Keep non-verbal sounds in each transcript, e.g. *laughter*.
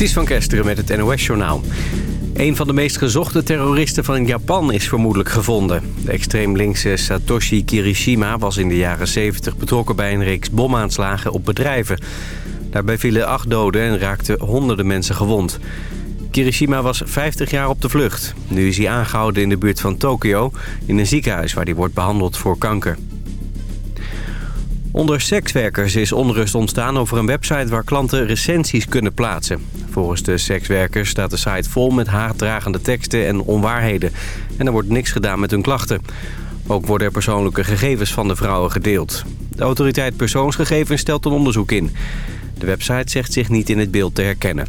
Ties van Kesteren met het NOS-journaal. Een van de meest gezochte terroristen van Japan is vermoedelijk gevonden. De extreem linkse Satoshi Kirishima was in de jaren 70 betrokken bij een reeks bomaanslagen op bedrijven. Daarbij vielen acht doden en raakten honderden mensen gewond. Kirishima was 50 jaar op de vlucht. Nu is hij aangehouden in de buurt van Tokio... in een ziekenhuis waar hij wordt behandeld voor kanker. Onder sekswerkers is onrust ontstaan over een website waar klanten recensies kunnen plaatsen. Volgens de sekswerkers staat de site vol met haatdragende teksten en onwaarheden. En er wordt niks gedaan met hun klachten. Ook worden er persoonlijke gegevens van de vrouwen gedeeld. De autoriteit persoonsgegevens stelt een onderzoek in. De website zegt zich niet in het beeld te herkennen.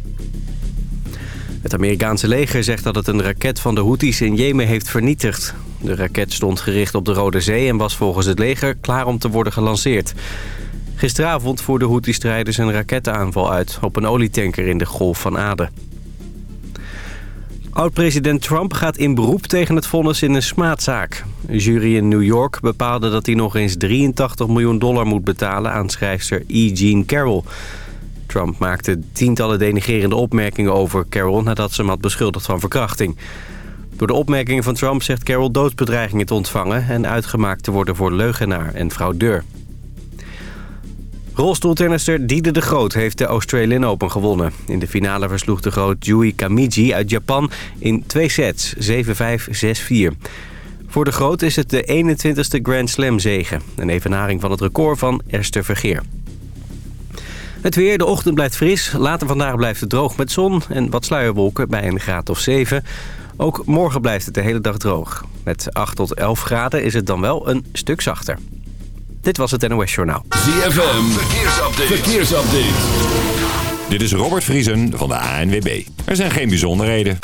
Het Amerikaanse leger zegt dat het een raket van de Houthis in Jemen heeft vernietigd. De raket stond gericht op de Rode Zee en was volgens het leger klaar om te worden gelanceerd. Gisteravond voerden Houthi-strijders een rakettenaanval uit op een olietanker in de Golf van Aden. Oud-president Trump gaat in beroep tegen het vonnis in een smaadzaak. Een jury in New York bepaalde dat hij nog eens 83 miljoen dollar moet betalen aan schrijfster E. Jean Carroll... Trump maakte tientallen denigerende opmerkingen over Carroll... nadat ze hem had beschuldigd van verkrachting. Door de opmerkingen van Trump zegt Carroll doodsbedreigingen te ontvangen... en uitgemaakt te worden voor leugenaar en fraudeur. Rolstoeltennister Diede de Groot heeft de Australian Open gewonnen. In de finale versloeg de Groot Yui Kamiji uit Japan in twee sets, 7-5, 6-4. Voor de Groot is het de 21ste Grand Slam zegen. Een evenaring van het record van Esther Vergeer. Het weer, de ochtend blijft fris. Later vandaag blijft het droog met zon en wat sluierwolken bij een graad of 7. Ook morgen blijft het de hele dag droog. Met 8 tot 11 graden is het dan wel een stuk zachter. Dit was het NOS Journaal. ZFM, verkeersupdate. verkeersupdate. Dit is Robert Vriesen van de ANWB. Er zijn geen bijzonderheden.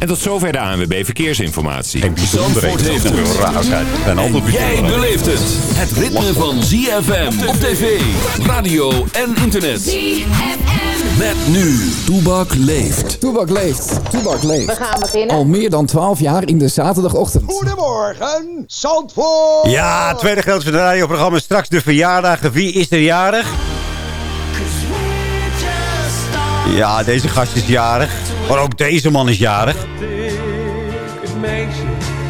En tot zover de ANWB Verkeersinformatie. Geen bijzonderheden. heeft het. heel raar zijn. En En jij beleeft het. Het ritme van ZFM op tv, radio en internet. Met nu, Toebak leeft. Toebak leeft. Toebak leeft. We gaan beginnen. Al meer dan 12 jaar in de zaterdagochtend. Goedemorgen, Zandvoort! Ja, tweede gedeelte van het radioprogramma. Straks de verjaardagen. Wie is er jarig? Ja, deze gast is jarig. Maar ook deze man is jarig.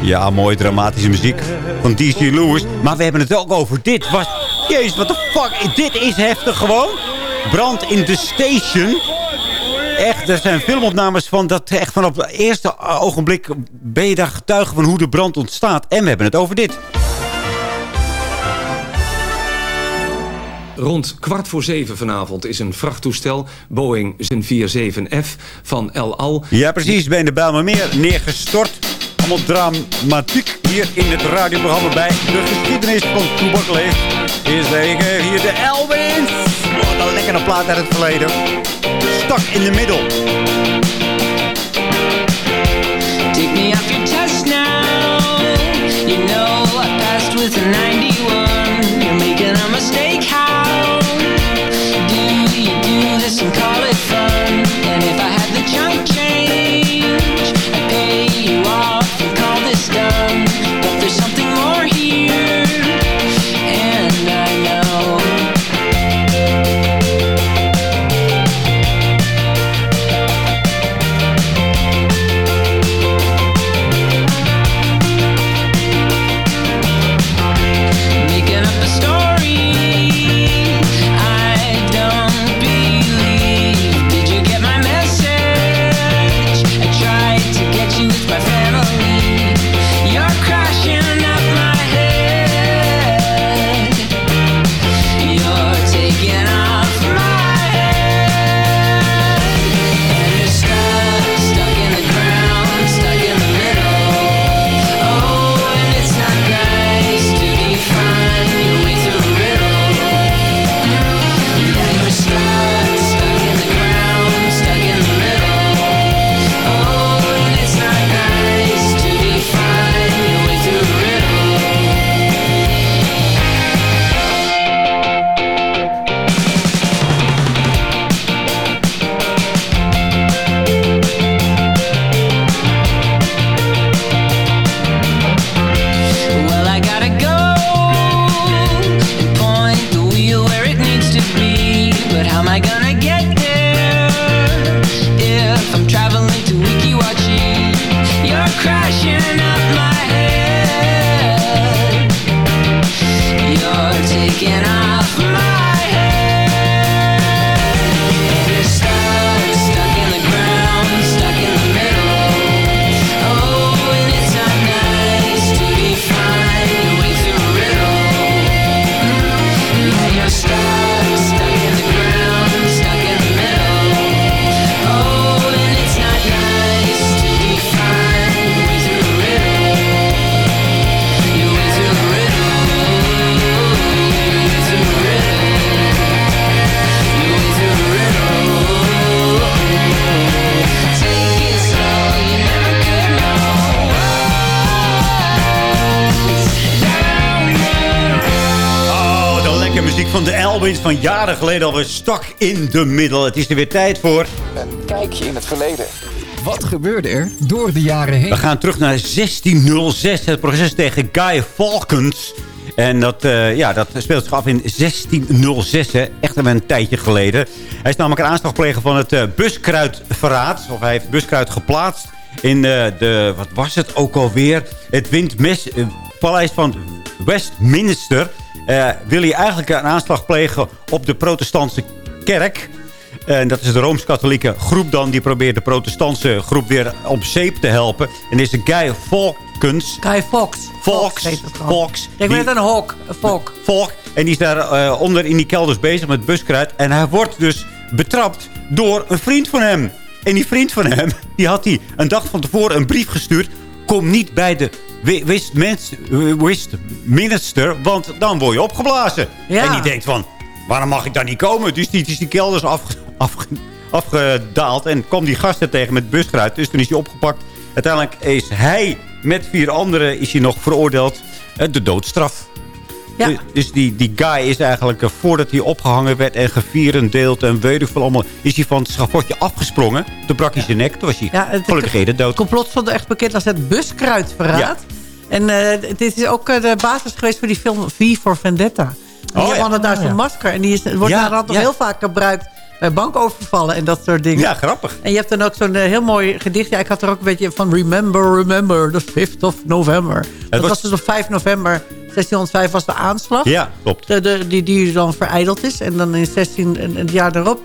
Ja, mooie dramatische muziek van DC Lewis. Maar we hebben het ook over dit. Was... Jezus, wat de fuck? Dit is heftig gewoon. Brand in de station. Echt, er zijn filmopnames van dat echt van op het eerste ogenblik ben je daar getuige van hoe de brand ontstaat. En we hebben het over dit. Rond kwart voor zeven vanavond is een vrachttoestel, Boeing 747F van El Al... Ja, precies. Bij de Bijlmermeer neergestort. Allemaal dramatiek hier in het radioprogramma bij de geschiedenis van Toebak Leeft. Hier zeggen hier de Elwins. Wat een lekkere plaat uit het verleden. Stak in de middel. Elwins van jaren geleden alweer stak in de middel. Het is er weer tijd voor. Een kijkje in het verleden. Wat gebeurde er door de jaren heen? We gaan terug naar 1606. Het proces tegen Guy Fawkes. En dat, eh, ja, dat speelt zich af in 1606. Hè. Echt een, een tijdje geleden. Hij is namelijk een aanslagpleger van het uh, buskruidverraad. Of hij heeft buskruid geplaatst in eh, de... Wat was het ook alweer? Het windmes, eh, paleis van Westminster. Eh, wil hij eigenlijk een aanslag plegen op de protestantse kerk... En dat is de Rooms-Katholieke groep dan. Die probeert de protestantse groep weer op zeep te helpen. En deze Guy Fawkes. Guy Fox. Fox. Fox. Ik ben een hok. Fok. Volk. En die is daar eh, onder in die kelders bezig met buskruid. En hij wordt dus betrapt door een vriend van hem. En die vriend van hem, *laughs* die had hij een dag van tevoren een brief gestuurd. Kom niet bij de Wi- Westmins- eh, Westminster, want dan word je opgeblazen. Ja. En die denkt van, waarom mag ik daar niet komen? Dus die is die kelders afge- afge- afgedaald en kwam die gasten tegen met buskruid. Dus toen is hij opgepakt. Uiteindelijk is hij met vier anderen is hij nog veroordeeld. eh, De doodstraf. Ja. Dus- Dus die, die guy is eigenlijk, eh, voordat hij opgehangen werd en gevierendeeld en weet ik veel allemaal, is hij van het schafotje afgesprongen. Toen brak hij zijn nek, toen was hij Ja, het- gelukkig eerder Het dood. complot stond echt bekend als het buskruidverraad. En eh, dit is ook eh, de basis geweest voor die film V for Vendetta. En Oh, die ja. hadden daar zo'n masker. En die is, wordt Ja, daar nog ja. heel vaak gebruikt bij bankovervallen en dat soort dingen. Ja, grappig. En je hebt dan ook zo'n heel mooi gedicht. Ja, ik had er ook een beetje van Remember, Remember, the 5th of November. Dat was- was dus op 5 november 1605 was de aanslag. Ja, klopt. De, de, die, die dan vereideld is. En dan in 16, en het jaar daarop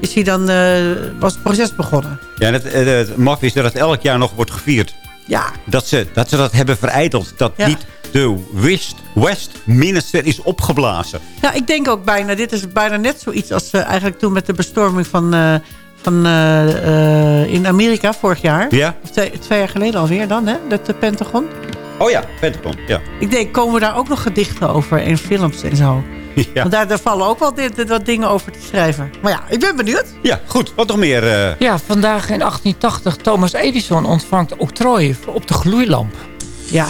is hij dan, eh, was het proces begonnen. Ja, en het, het, het maf is dat het elk jaar nog wordt gevierd. Ja, Dat ze dat, ze dat hebben vereideld. Dat Ja. niet de West, Westminster is opgeblazen. Ja, ik denk ook bijna, dit is bijna net zoiets als eh, eigenlijk toen met de bestorming van, eh, van eh, eh, in Amerika vorig jaar. Ja? Twee jaar geleden alweer dan, hè? Dat de Pentagon. Oh ja, Pentagon. Ja. Ik denk, komen daar ook nog gedichten over en films en zo? Ja, Want daar, daar vallen ook wel dit, dit wat dingen over te schrijven. Maar ja, ik ben benieuwd. ja goed. Wat nog meer? eh, Ja, vandaag in 1880 Thomas Edison ontvangt octrooi op de gloeilamp. Ja.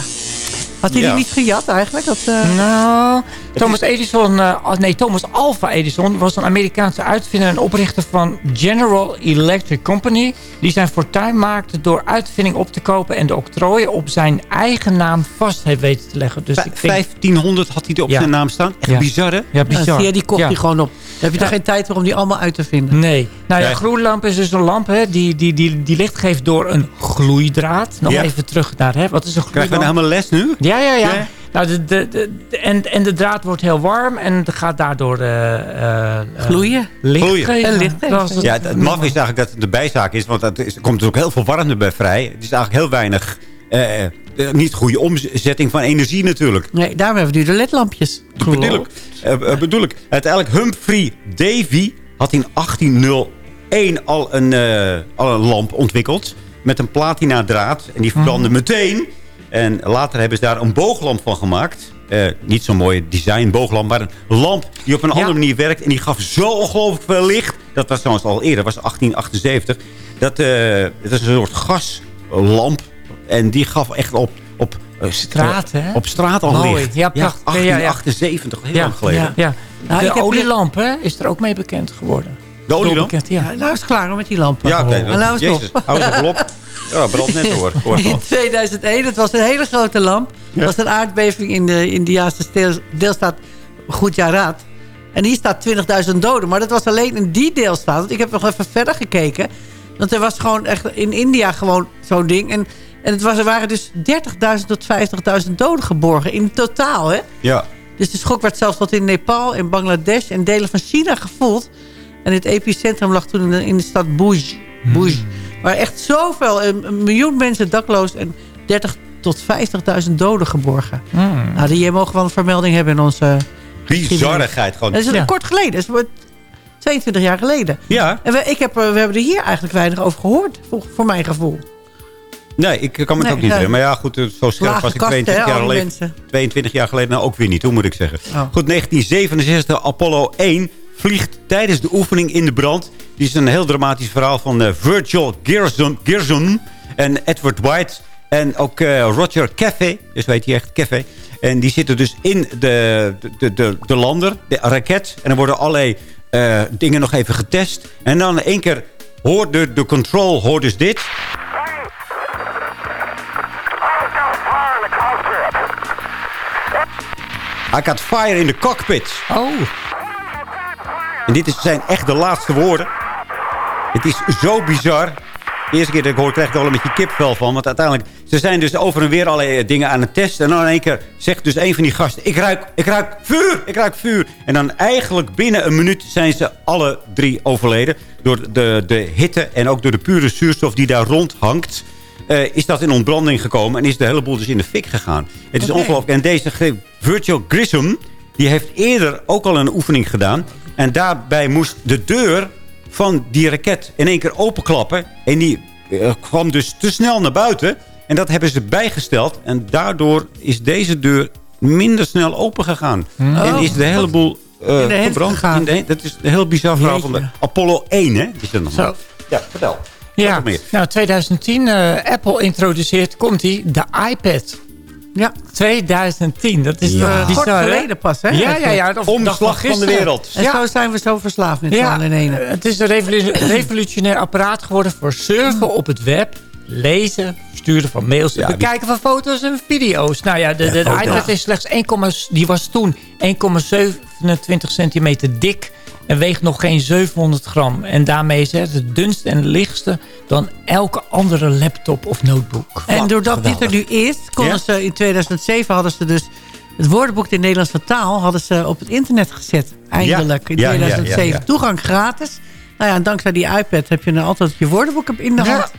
Had hij Ja. die niet gejat eigenlijk? Dat, eh, Nou, Thomas Edison, eh, nee, Thomas Alva Edison was een Amerikaanse uitvinder en oprichter van General Electric Company. Die zijn fortuin maakte door uitvinding op te kopen en de octrooien op zijn eigen naam vast heeft weten te leggen. Dus ik denk, 1500 had hij er op Ja. zijn naam staan. Echt Ja. bizar, hè? ja, bizar. je, die kocht Ja. hij gewoon op. Dan heb je Ja. toch geen tijd voor om die allemaal uit te vinden. Nee. Nou ja, Nee. gloeilamp is dus een lamp hè, die, die, die, die licht geeft door een gloeidraad. Nog Ja. even terug naar, hè, wat is een Krijgen we nou helemaal les nu? Ja, ja, ja. Ja. Nou, de, de, de, de- en, en de draad wordt heel warm en het gaat daardoor eh, eh, eh, Gloeien. licht Gloeien. geven. En licht geven. Ja, het, het maf is eigenlijk dat het de bijzaak is. Want er komt dus ook heel veel warmte bij vrij. Het is eigenlijk heel weinig... eh, eh, niet goede omzetting van energie natuurlijk. Nee, daarom hebben we nu de ledlampjes. Dat bedoel ik. Eh, eh, bedoel ik. Uiteindelijk Humphrey Davy had in 1801 al een, eh, al een lamp ontwikkeld. Met een platina draad. En die verbrandde meteen. En later hebben ze daar een booglamp van gemaakt. Niet zo'n mooie design booglamp. Maar een lamp die op een andere manier werkt. En die gaf zo ongelooflijk veel licht. Dat was trouwens al eerder. Dat was 1878. Dat, eh, het is een soort gaslamp. En die gaf echt op... op eh, Straat, hè? Op straat al Mooi. licht. Ja, prachtig. Ja, ja, ja. 1878, heel Ja, lang geleden. ja, ja. Nou, de ik heb- olielamp hè, is er ook mee bekend geworden. De olielamp? Bekend, ja. Ja, nou is het klaar hoor, met die lampen. Ja, oké. En nou is het Jezus, hou eens op. *laughs* Ja, brandt net. Hoor In al. 2001, het was een hele grote lamp. Het was een aardbeving in de Indiaanse deelstaat Gujarat. En hier staat 20.000 doden. Maar dat was alleen in die deelstaat. Want ik heb nog even verder gekeken. Want er was gewoon echt in India gewoon zo'n ding. En, en het was, er waren dus 30.000 tot 50.000 doden geborgen in totaal. Hè? Ja. Dus de schok werd zelfs tot in Nepal, in Bangladesh en delen van China gevoeld. En het epicentrum lag toen in de, in de stad Bhuj. Bhuj. Waar echt zoveel, een, miljoen mensen dakloos en 30 tot 50.000 doden geborgen. Hmm. Nou, die mogen wel een vermelding hebben in onze... Bizarrigheid gewoon. Dat is Ja. kort geleden, dat is wat 22 jaar geleden. Ja. En we, ik heb, eh, we hebben er hier eigenlijk weinig over gehoord, voor, voor mijn gevoel. Nee, ik kan me Nee, ook niet herinneren. Maar ja, goed, eh, zo scherp Lage was ik kasten, 22 hè, jaar, geleden, mensen. 22 jaar geleden. Nou, ook weer niet, hoe moet ik zeggen. Oh. Goed, 1967, Apollo 1 vliegt tijdens de oefening in de brand. Die is een heel dramatisch verhaal van eh, Virgil Gerson, Gerson en Edward White. En ook eh, Roger Caffey, dus weet je echt, Caffey. En die zitten dus in de, de, de, de lander, de raket. En dan worden allerlei dingen nog even getest. En dan in één keer hoort de, de control hoort dus dit. I got fire in the cockpit. Oh. En dit is, zijn echt de laatste woorden. Het is zo bizar. De eerste keer dat ik hoor, krijg ik er al een beetje kipvel van. Want uiteindelijk, ze zijn dus over en weer allerlei dingen aan het testen. En dan in één keer zegt dus een van die gasten... Ik ruik, ik ruik vuur, ik ruik vuur. En dan eigenlijk binnen een minuut zijn ze alle drie overleden. Door de, de hitte en ook door de pure zuurstof die daar rondhangt... eh, is dat in ontbranding gekomen. En is de hele boel dus in de fik gegaan. Het is ongelooflijk. En deze Virgil Grissom... die heeft eerder ook al een oefening gedaan. En daarbij moest de deur van die raket in één keer openklappen. En die eh, kwam dus te snel naar buiten. En dat hebben ze bijgesteld. En daardoor is deze deur minder snel open gegaan. En is de hele boel eh, In de hens verbrand. gegaan. In de- dat is een heel bizar verhaal van de. Apollo 1, hè? Is dat nog Zo. maar. Ja, vertel. Ja, nou 2010, eh, Apple introduceert, komt ie, de iPad. Ja, 2010, dat is Ja. kort bizar, hè? geleden pas, hè? Ja, ja, ja. Of, Omslag van de wereld. En Ja. zo zijn we zo verslaafd met z'n Ja, allen in ene. het is een revolu- revolutionair apparaat geworden voor surfen op het web, lezen, sturen van mails, Ja, bekijken van foto's en video's. Nou ja, de, de, de foto's. iPad is slechts 1, die was toen 1,27 centimeter dik en weegt nog geen 700 gram. En daarmee is het het dunste en lichtste dan elke andere laptop of notebook. En doordat dit er nu is, konden Ja? ze in 2007 hadden ze dus het woordenboek in Nederlandse taal hadden ze op het internet gezet. Eindelijk, in Ja, ja, ja, 2007. ja, ja. Toegang gratis. Nou ja, en dankzij die iPad heb je dan altijd je woordenboek in de Ja. hand.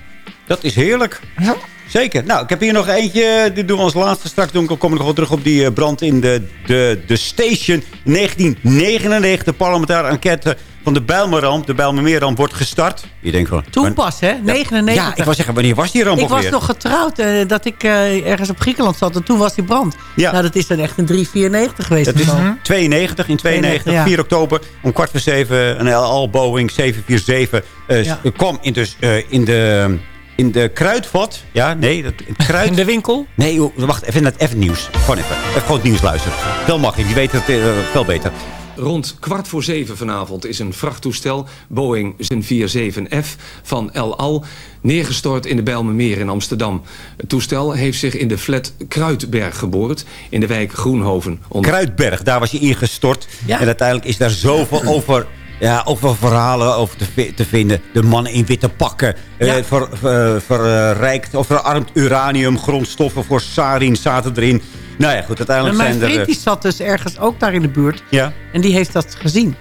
Dat is heerlijk. Ja. Zeker. Nou, ik heb hier nog eentje. Dit doen we als laatste. Straks doen, kom ik nog wel terug op die eh, brand in de, de, de station. 1999, de parlementaire enquête van de Bijlmerramp. De Bijlmermeerramp wordt gestart. Je denkt van... Toen pas, hè? 99. Ja, ik wou zeggen, wanneer was die ramp Ik was weer? nog getrouwd eh, dat ik eh, ergens op Griekenland zat. En toen was die brand. Ja. Nou, dat is dan echt een 394 geweest. Dat is of zo. 92, in 92, 92, ja. 4 oktober, om kwart voor zeven, een Al Boeing 747 eh, Ja. kwam in, dus, in, de, in de kruidvat. Ja, nee, dat, kruid... In de winkel? Nee, wacht even het even nieuws. Gewoon even. Even gewoon het nieuws luisteren. Veel makkelijk, die weten het eh, veel beter. Rond kwart voor zeven vanavond is een vrachttoestel, Boeing 747F van El Al, neergestort in de Bijlmermeer in Amsterdam. Het toestel heeft zich in de flat Kruidberg geboord in de wijk Groenhoven. Onder- Kruidberg, daar was je ingestort. Ja. En uiteindelijk is daar zoveel over... Ja, over verhalen over te, te vinden. De mannen in witte pakken. eh, ver, ver- verrijkt of verarmd uranium. Grondstoffen voor sarin zaten erin. Nou ja, goed, uiteindelijk mijn zijn er... vriend eh, die zat dus ergens ook daar in de buurt. ja, En die heeft dat gezien.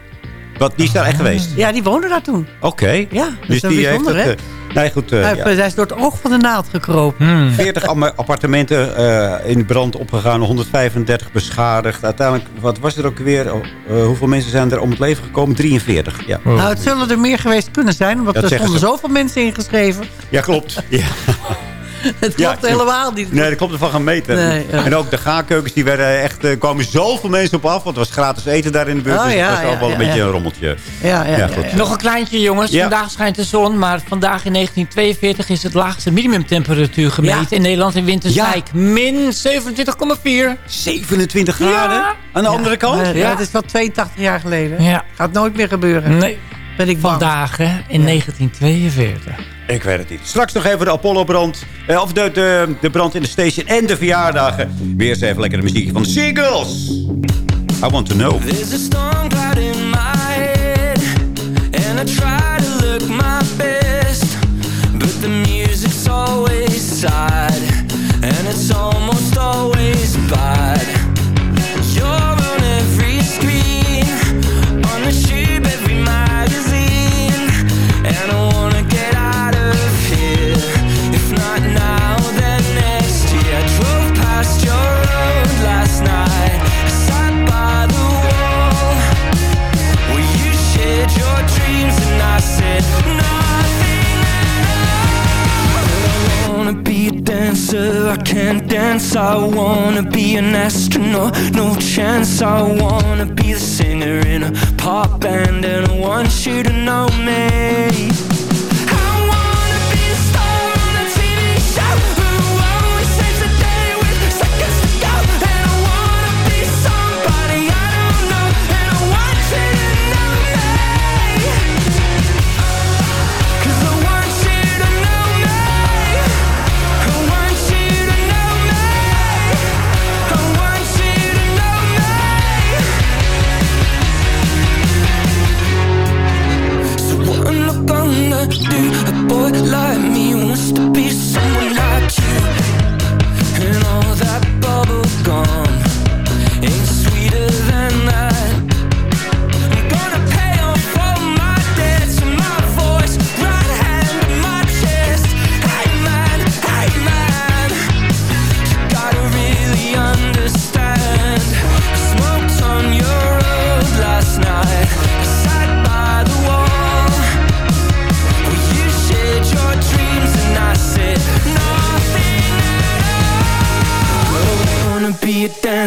Wat, die is daar echt geweest. Ja, die woonde daar toen. Oké. Ja, dat dus is die heeft het... eh, nee, goed. eh, Hij, ja. hij is door het oog van de naald gekropen. 40 am- appartementen eh, in brand opgegaan, 135 beschadigd. Uiteindelijk, wat was er ook weer? Oh, eh, hoeveel mensen zijn er om het leven gekomen? 43, ja. Nou, het zullen er meer geweest kunnen zijn. Want er stonden ze. zoveel mensen ingeschreven. Ja, klopt. *laughs* Ja. *laughs* Het Ja, klopt helemaal niet. Nee, dat klopt ervan gaan meten. Nee, ja. En ook de gaarkeukens, die werden echt, er kwamen zoveel mensen op af. Want het was gratis eten daar in de buurt. Oh, dus ja, het was ja, ook wel een beetje ja. een rommeltje. Ja, ja, Ja, ja, goed. ja. Nog een kleintje, jongens. Ja. Vandaag schijnt de zon, maar vandaag in 1942 is het laagste minimumtemperatuur gemeten Ja. in Nederland in Winterswijk. Min 27,4. 27 graden. Ja. Aan de andere kant. Ja. Dat is wel 82 jaar geleden. Ja. Gaat nooit meer gebeuren. Nee, Ben ik bang. vandaag hè, in 1942. Ik weet het niet. Straks nog even de Apollo-brand. Eh, of de, de, de brand in de station en de verjaardagen. Weer eens even lekker de muziek van Seagulls. I want to know. There's a storm cloud in my head, and I try to look my I wanna be an astronaut, no chance. I wanna be the singer in a pop band, and I want you to know me.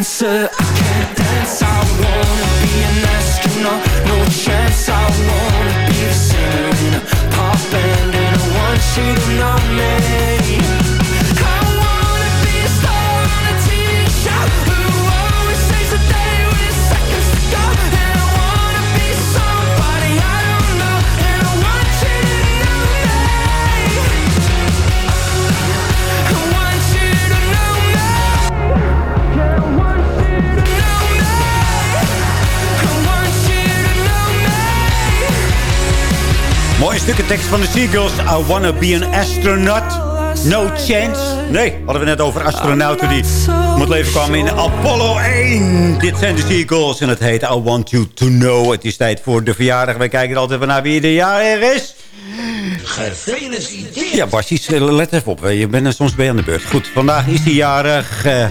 Dancer, I can't dance. I wanna be an astronaut, no chance. I wanna be a singer in a pop band, and I want you to know me. Mooie stukken tekst van de Seagulls. I wanna be an astronaut. No chance. Nee, hadden we net over astronauten die om het leven kwamen in Apollo 1. Dit zijn de Seagulls en het heet I want you to know. Het is tijd voor de verjaardag. Wij kijken altijd van naar wie de jarig is. Gefeliciteerd. Ja, Barsies, let even op. Je bent, soms ben je aan de beurt. Goed, vandaag is hij jarig. eh,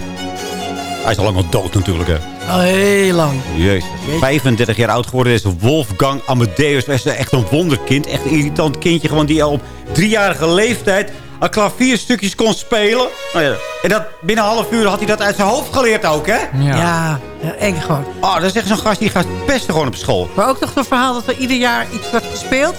hij is al lang al dood natuurlijk, hè. Al heel lang. Jezus. 35 jaar oud geworden is Wolfgang Amadeus. Hij is echt een wonderkind. Echt een irritant kindje. Gewoon die al op driejarige leeftijd al klavierstukjes kon spelen. Nou ja, en dat binnen een half uur had hij dat uit zijn hoofd geleerd ook, hè? Ja, ja eng gewoon. Oh, dat is echt zo'n gast die gaat pesten gewoon op school. Maar ook nog een verhaal dat er ieder jaar iets werd gespeeld.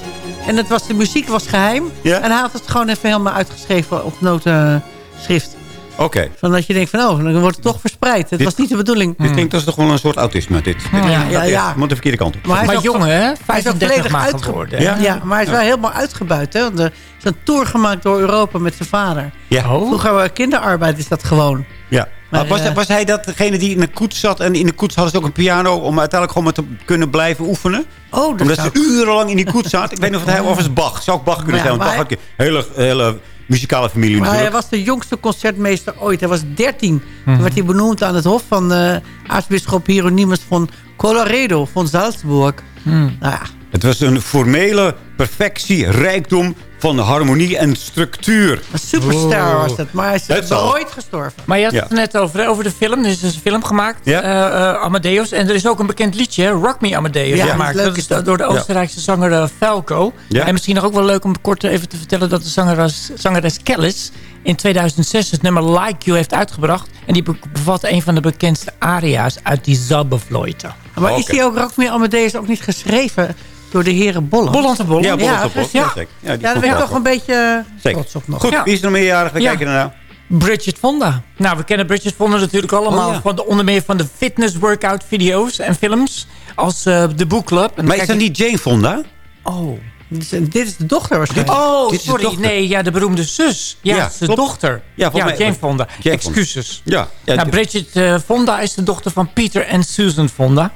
En het was, de muziek was geheim. Ja? En hij had het gewoon even helemaal uitgeschreven op notenschrift. Oké. Van dat je denkt van, oh, dan wordt het toch verspreid. Het Dit- was niet de bedoeling. Dit klinkt als toch wel een soort autisme, dit. dit Ja, ja, ja. Moet de verkeerde kant op. Maar hij Maar is ook- jongen, hè? Hij is ook 35 volledig maar. Ja? Ja, maar hij is wel helemaal uitgebuit. Hè? Want er is een tour gemaakt door Europa met zijn vader. Ja. Vroeger was kinderarbeid is dat gewoon. Ja. Maar, was, eh, was hij dat degene die in de koets zat? En in de koets hadden ze ook een piano om uiteindelijk gewoon maar te kunnen blijven oefenen? Oh, dat Omdat zou ze urenlang in die koets zaten. Ik weet niet of het hij *laughs* of het is Bach. Zou ook Bach kunnen Maar ja, zijn. Want Bach maar had een hele, hele muzikale familie Maar hij was de jongste concertmeester ooit. Hij was 13. Toen werd hij benoemd aan het hof van eh aartsbisschop Hieronymus van Colloredo van Salzburg. Nou ja, Het was een formele perfectie, rijkdom van harmonie en structuur. een superstar was het. Maar hij is Het nooit gestorven. Maar je had Ja. het net over, over de film. Er is dus een film gemaakt, Ja. eh, eh, Amadeus. En er is ook een bekend liedje, hè, Rock Me Amadeus, Ja, gemaakt. Dat is door de Oostenrijkse zanger eh, Falco. Ja. En misschien nog ook wel leuk om kort even te vertellen... dat de zangeres, zangeres Kellis in 2006 het nummer Like You heeft uitgebracht. En die be- bevat een van de bekendste aria's uit die Zabberfloite. Maar Oh, is die ook Rock Me Amadeus ook niet geschreven door de heren Bolland? Bolland en Bolland. Ja, Bolland Ja. Ja. Ja, die Ja, daar ben ik toch wel een beetje Zeker. trots op nog. Goed, Ja. wie is er nog meerjarig? We Ja. kijken ernaar. Bridget Fonda. Nou, we kennen Bridget Fonda natuurlijk allemaal... Oh, ja. van de, onder meer van de fitness workout video's en films. Als eh, de Book Club. En Maar is dat ik- niet Jane Fonda? Oh. Dit is, de dochter waarschijnlijk. Oh, sorry. Nee, ja, de beroemde zus. Ja, Ja, de dochter. Ja, voor mij- Jane Fonda. Jane Fonda. Excuses. Ja. ja nou, Bridget eh, Fonda is de dochter van Peter en Susan Fonda.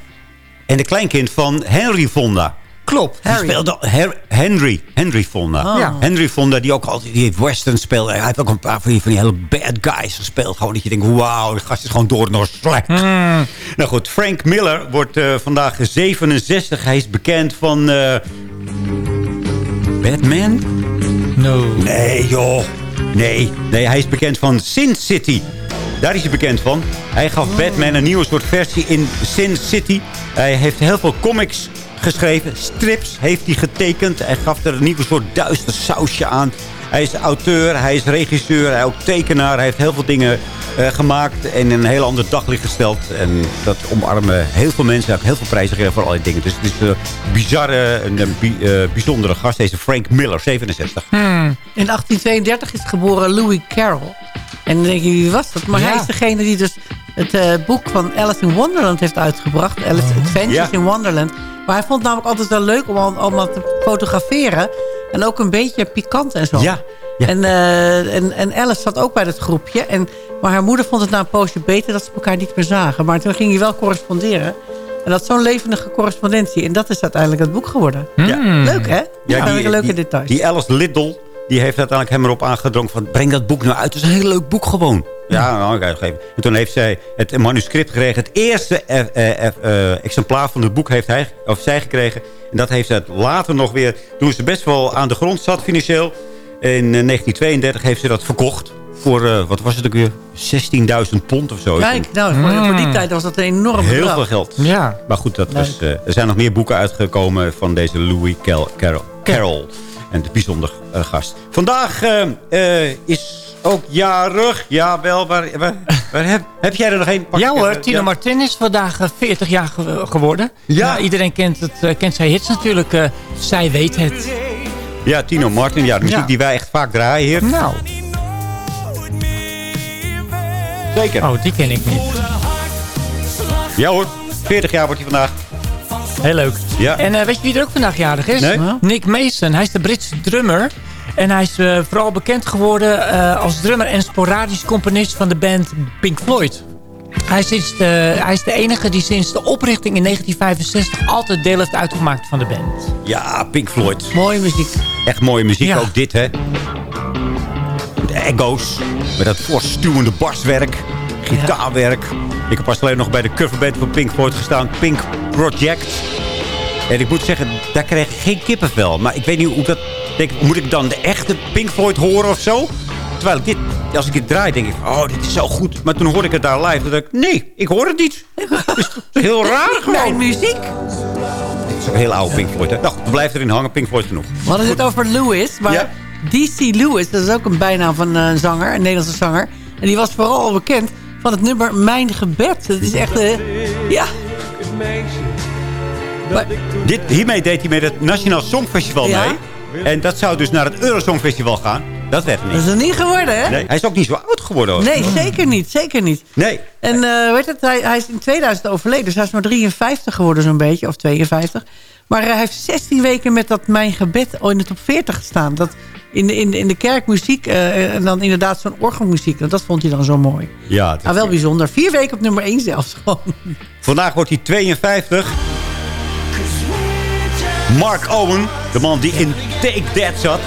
en de kleinkind van Henry Fonda. Klopt. Die speelde Her- Henry. Henry Fonda. Oh. Ja. Henry Fonda, die ook altijd die heeft western speelde. Hij heeft ook een paar van die, van die hele bad guys gespeeld. Gewoon dat je denkt, wauw, de gast is gewoon door naar slecht. Hmm. Nou goed, Frank Miller wordt eh, vandaag 67. Hij is bekend van... eh, Batman? No. Nee, joh. Nee, nee, hij is bekend van Sin City. Daar is hij bekend van. Hij gaf Batman een nieuwe soort versie in Sin City. Hij heeft heel veel comics geschreven. Strips heeft hij getekend. Hij gaf er een nieuwe soort duister sausje aan. Hij is auteur, hij is regisseur, hij is ook tekenaar. Hij heeft heel veel dingen eh, gemaakt en in een heel ander daglicht gesteld. En dat omarmen heel veel mensen. Hij heeft heel veel prijzen gegeven voor allerlei dingen. Dus het is een bizarre, een, een bi- eh, bijzondere gast. Deze Frank Miller, 67. In 1832 is geboren Louis Carroll. En dan denk je, wie was dat? Maar Ja. hij is degene die dus het eh, boek van Alice in Wonderland heeft uitgebracht. Alice Adventures Ja. in Wonderland. Maar hij vond het namelijk altijd wel leuk om al- allemaal te fotograferen. En ook een beetje pikant en zo. Ja, ja. En, eh, en, en Alice zat ook bij dat groepje. En, maar haar moeder vond het na een poosje beter dat ze elkaar niet meer zagen. Maar toen ging hij wel corresponderen. En dat zo'n levendige correspondentie. En dat is uiteindelijk het boek geworden. Ja. Leuk, hè? Ja, die, leuke die, details. Die Alice Liddell, die heeft uiteindelijk hem erop aangedrongen van... breng dat boek nou uit. Het is een heel leuk boek gewoon. Ja, nou, oké, gegeven. En toen heeft zij het manuscript gekregen. Het eerste eh, eh, eh, exemplaar van het boek heeft hij, of zij gekregen. En dat heeft ze later nog weer... toen ze best wel aan de grond zat financieel... in eh, 1932 heeft ze dat verkocht. Voor, eh, wat was het ook weer? 16.000 pond of zo. Kijk, nou, voor, voor die tijd was dat een enorm Heel bedrag. veel geld. Ja. Maar goed, dat was, eh, er zijn nog meer boeken uitgekomen van deze Louis Carroll. Carroll. En de bijzonder gast. Vandaag eh, eh, is ook jarig. Jawel, waar, waar, waar heb, heb jij er nog? Pak Ja hoor. Tino Ja. Martin is vandaag eh, 40 jaar ge- geworden. Ja. Nou, iedereen kent, het, eh, kent zijn hits natuurlijk. eh, Zij weet het. Ja, Tino Martin. Ja, de muziek Ja. die wij echt vaak draaien hier. Nou, Zeker. oh, die ken ik niet. Ja hoor, 40 jaar wordt hij vandaag. Heel leuk. Ja. En eh, weet je wie er ook vandaag jarig is? Nee. Nick Mason. Hij is de Britse drummer. En hij is eh, vooral bekend geworden eh, als drummer en sporadisch componist van de band Pink Floyd. Hij is, sinds de, hij is de enige die sinds de oprichting in 1965 altijd deel heeft uitgemaakt van de band. Ja, Pink Floyd. Mooie muziek. Echt mooie muziek. Ja. Ook dit, hè. De echo's. Met dat voortstuwende baswerk. Gitaarwerk. Ik heb pas alleen nog bij de coverband van Pink Floyd gestaan. Pink Project. En ik moet zeggen, daar kreeg ik geen kippenvel. Maar ik weet niet hoe dat... Denk, moet ik dan de echte Pink Floyd horen of zo? Terwijl ik dit, als ik dit draai, denk ik... Oh, dit is zo goed. Maar toen hoorde ik het daar live. Toen dacht ik, nee, ik hoor het niet. Het is *laughs* heel raar Mijn gewoon. muziek. Het is ook een heel oude Pink Floyd. Hè? Nou, blijf erin hangen. Pink Floyd genoeg. We hadden het over Lewis. Maar Ja. DC Lewis, dat is ook een bijnaam van eh, een zanger. Een Nederlandse zanger. En die was vooral bekend van het nummer Mijn Gebed. Dat is echt... eh, ja. Maar- Dit, hiermee deed hij met het Nationaal Songfestival Ja? mee. En dat zou dus naar het Eurosongfestival gaan. Dat werd hem dat niet. is er niet geworden, hè? Nee, hij is ook niet zo oud geworden. Hoor. Nee, zeker niet. Zeker niet. Nee. En eh, weet het, hij, hij is in 2000 overleden. Dus hij is maar 53 geworden zo'n beetje. Of 52. Maar hij heeft 16 weken met dat Mijn Gebed in de top 40 gestaan. Dat in, de, in, de, in de kerkmuziek. eh, en dan inderdaad zo'n orgelmuziek. En dat vond hij dan zo mooi. Ja, is- Nou, wel bijzonder. Vier weken op nummer 1 zelfs gewoon. Vandaag wordt hij 52. Mark Owen, de man die in Take That zat.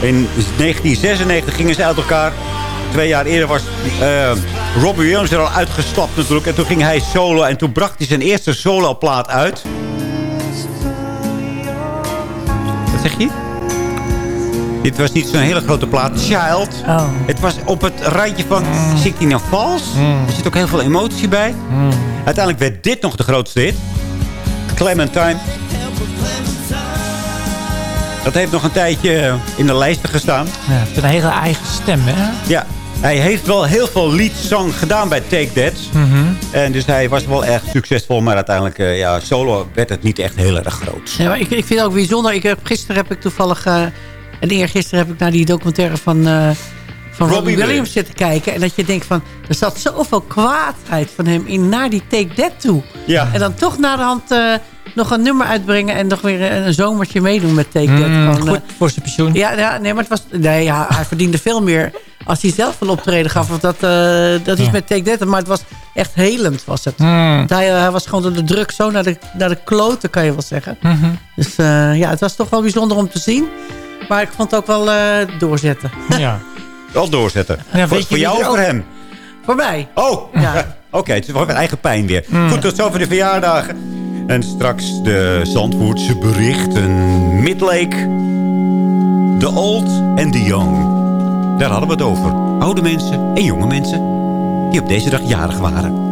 In 1996 gingen ze uit elkaar. Twee jaar eerder was eh Robbie Williams er al uitgestapt natuurlijk. En toen ging hij solo. En toen bracht hij zijn eerste soloplaat uit. Wat zeg je? Dit was niet zo'n hele grote plaat. Child. Oh. Het was op het randje van... Hij nou vals? Er zit ook heel veel emotie bij. Uiteindelijk werd dit nog de grootste hit. Clementine. Dat heeft nog een tijdje in de lijsten gestaan. Ja, hij heeft een hele eigen stem, hè? Ja, hij heeft wel heel veel leadzang gedaan bij Take That. En dus hij was wel echt succesvol. Maar uiteindelijk, eh, ja, solo werd het niet echt heel erg groot. Ja, maar ik, ik vind het ook bijzonder. Ik heb, gisteren heb ik toevallig... eh, en eergisteren heb ik naar die documentaire van... eh, van Robbie, Williams zitten kijken. En dat je denkt van... Er zat zoveel kwaadheid van hem in naar die Take That toe. Ja. En dan toch naar de hand eh, nog een nummer uitbrengen... en nog weer een, een zomertje meedoen met Take That. Mm, Gewoon, eh, goed voor zijn pensioen. ja, ja, nee, maar het was, nee, ja, hij verdiende veel meer als hij zelf een optreden gaf. Want dat, eh, dat is Ja. met Take That. Maar het was echt helend, was het. Mm. Want Hij, hij was gewoon door de druk zo naar de, naar de kloten, kan je wel zeggen. Mhm. Dus ja, het was toch wel bijzonder om te zien. Maar ik vond het ook wel doorzetten. Ja. *laughs* Wel doorzetten. Ja, voor voor jou of voor hem? Voor mij. Oh, Ja. *laughs* oké. het is wel mijn eigen pijn weer. Mm. Goed, tot zover de verjaardagen. En straks de Zandvoortse berichten. Midlake, The Old and the Young. Daar hadden we het over. Oude mensen en jonge mensen die op deze dag jarig waren.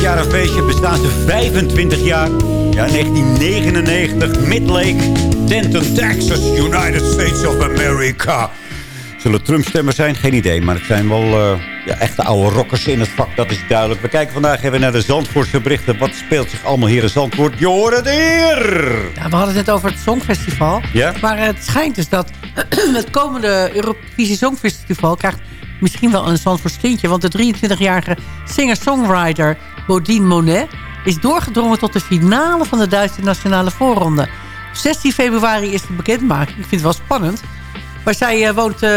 Ja. bestaan ze 25 jaar. Ja, 1999, Midlake, Denton, Texas, United States of America. Zullen Trump-stemmers zijn? Geen idee. Maar het zijn wel eh, ja, echte oude rockers in het vak, dat is duidelijk. We kijken vandaag even naar de Zandvoortse berichten. Wat speelt zich allemaal hier in Zandvoort? Je hoort het hier! Ja, we hadden het net over het Songfestival. Ja? Maar het schijnt dus dat *clears throat* het komende Eurovisie Songfestival... krijgt misschien wel een Zandvoort stintje. Want de 23-jarige singer-songwriter Bodine Monet... is doorgedrongen tot de finale van de Duitse nationale voorronde. Op 16 februari is de bekendmaking. Ik vind het wel spannend. Maar zij eh, woont eh,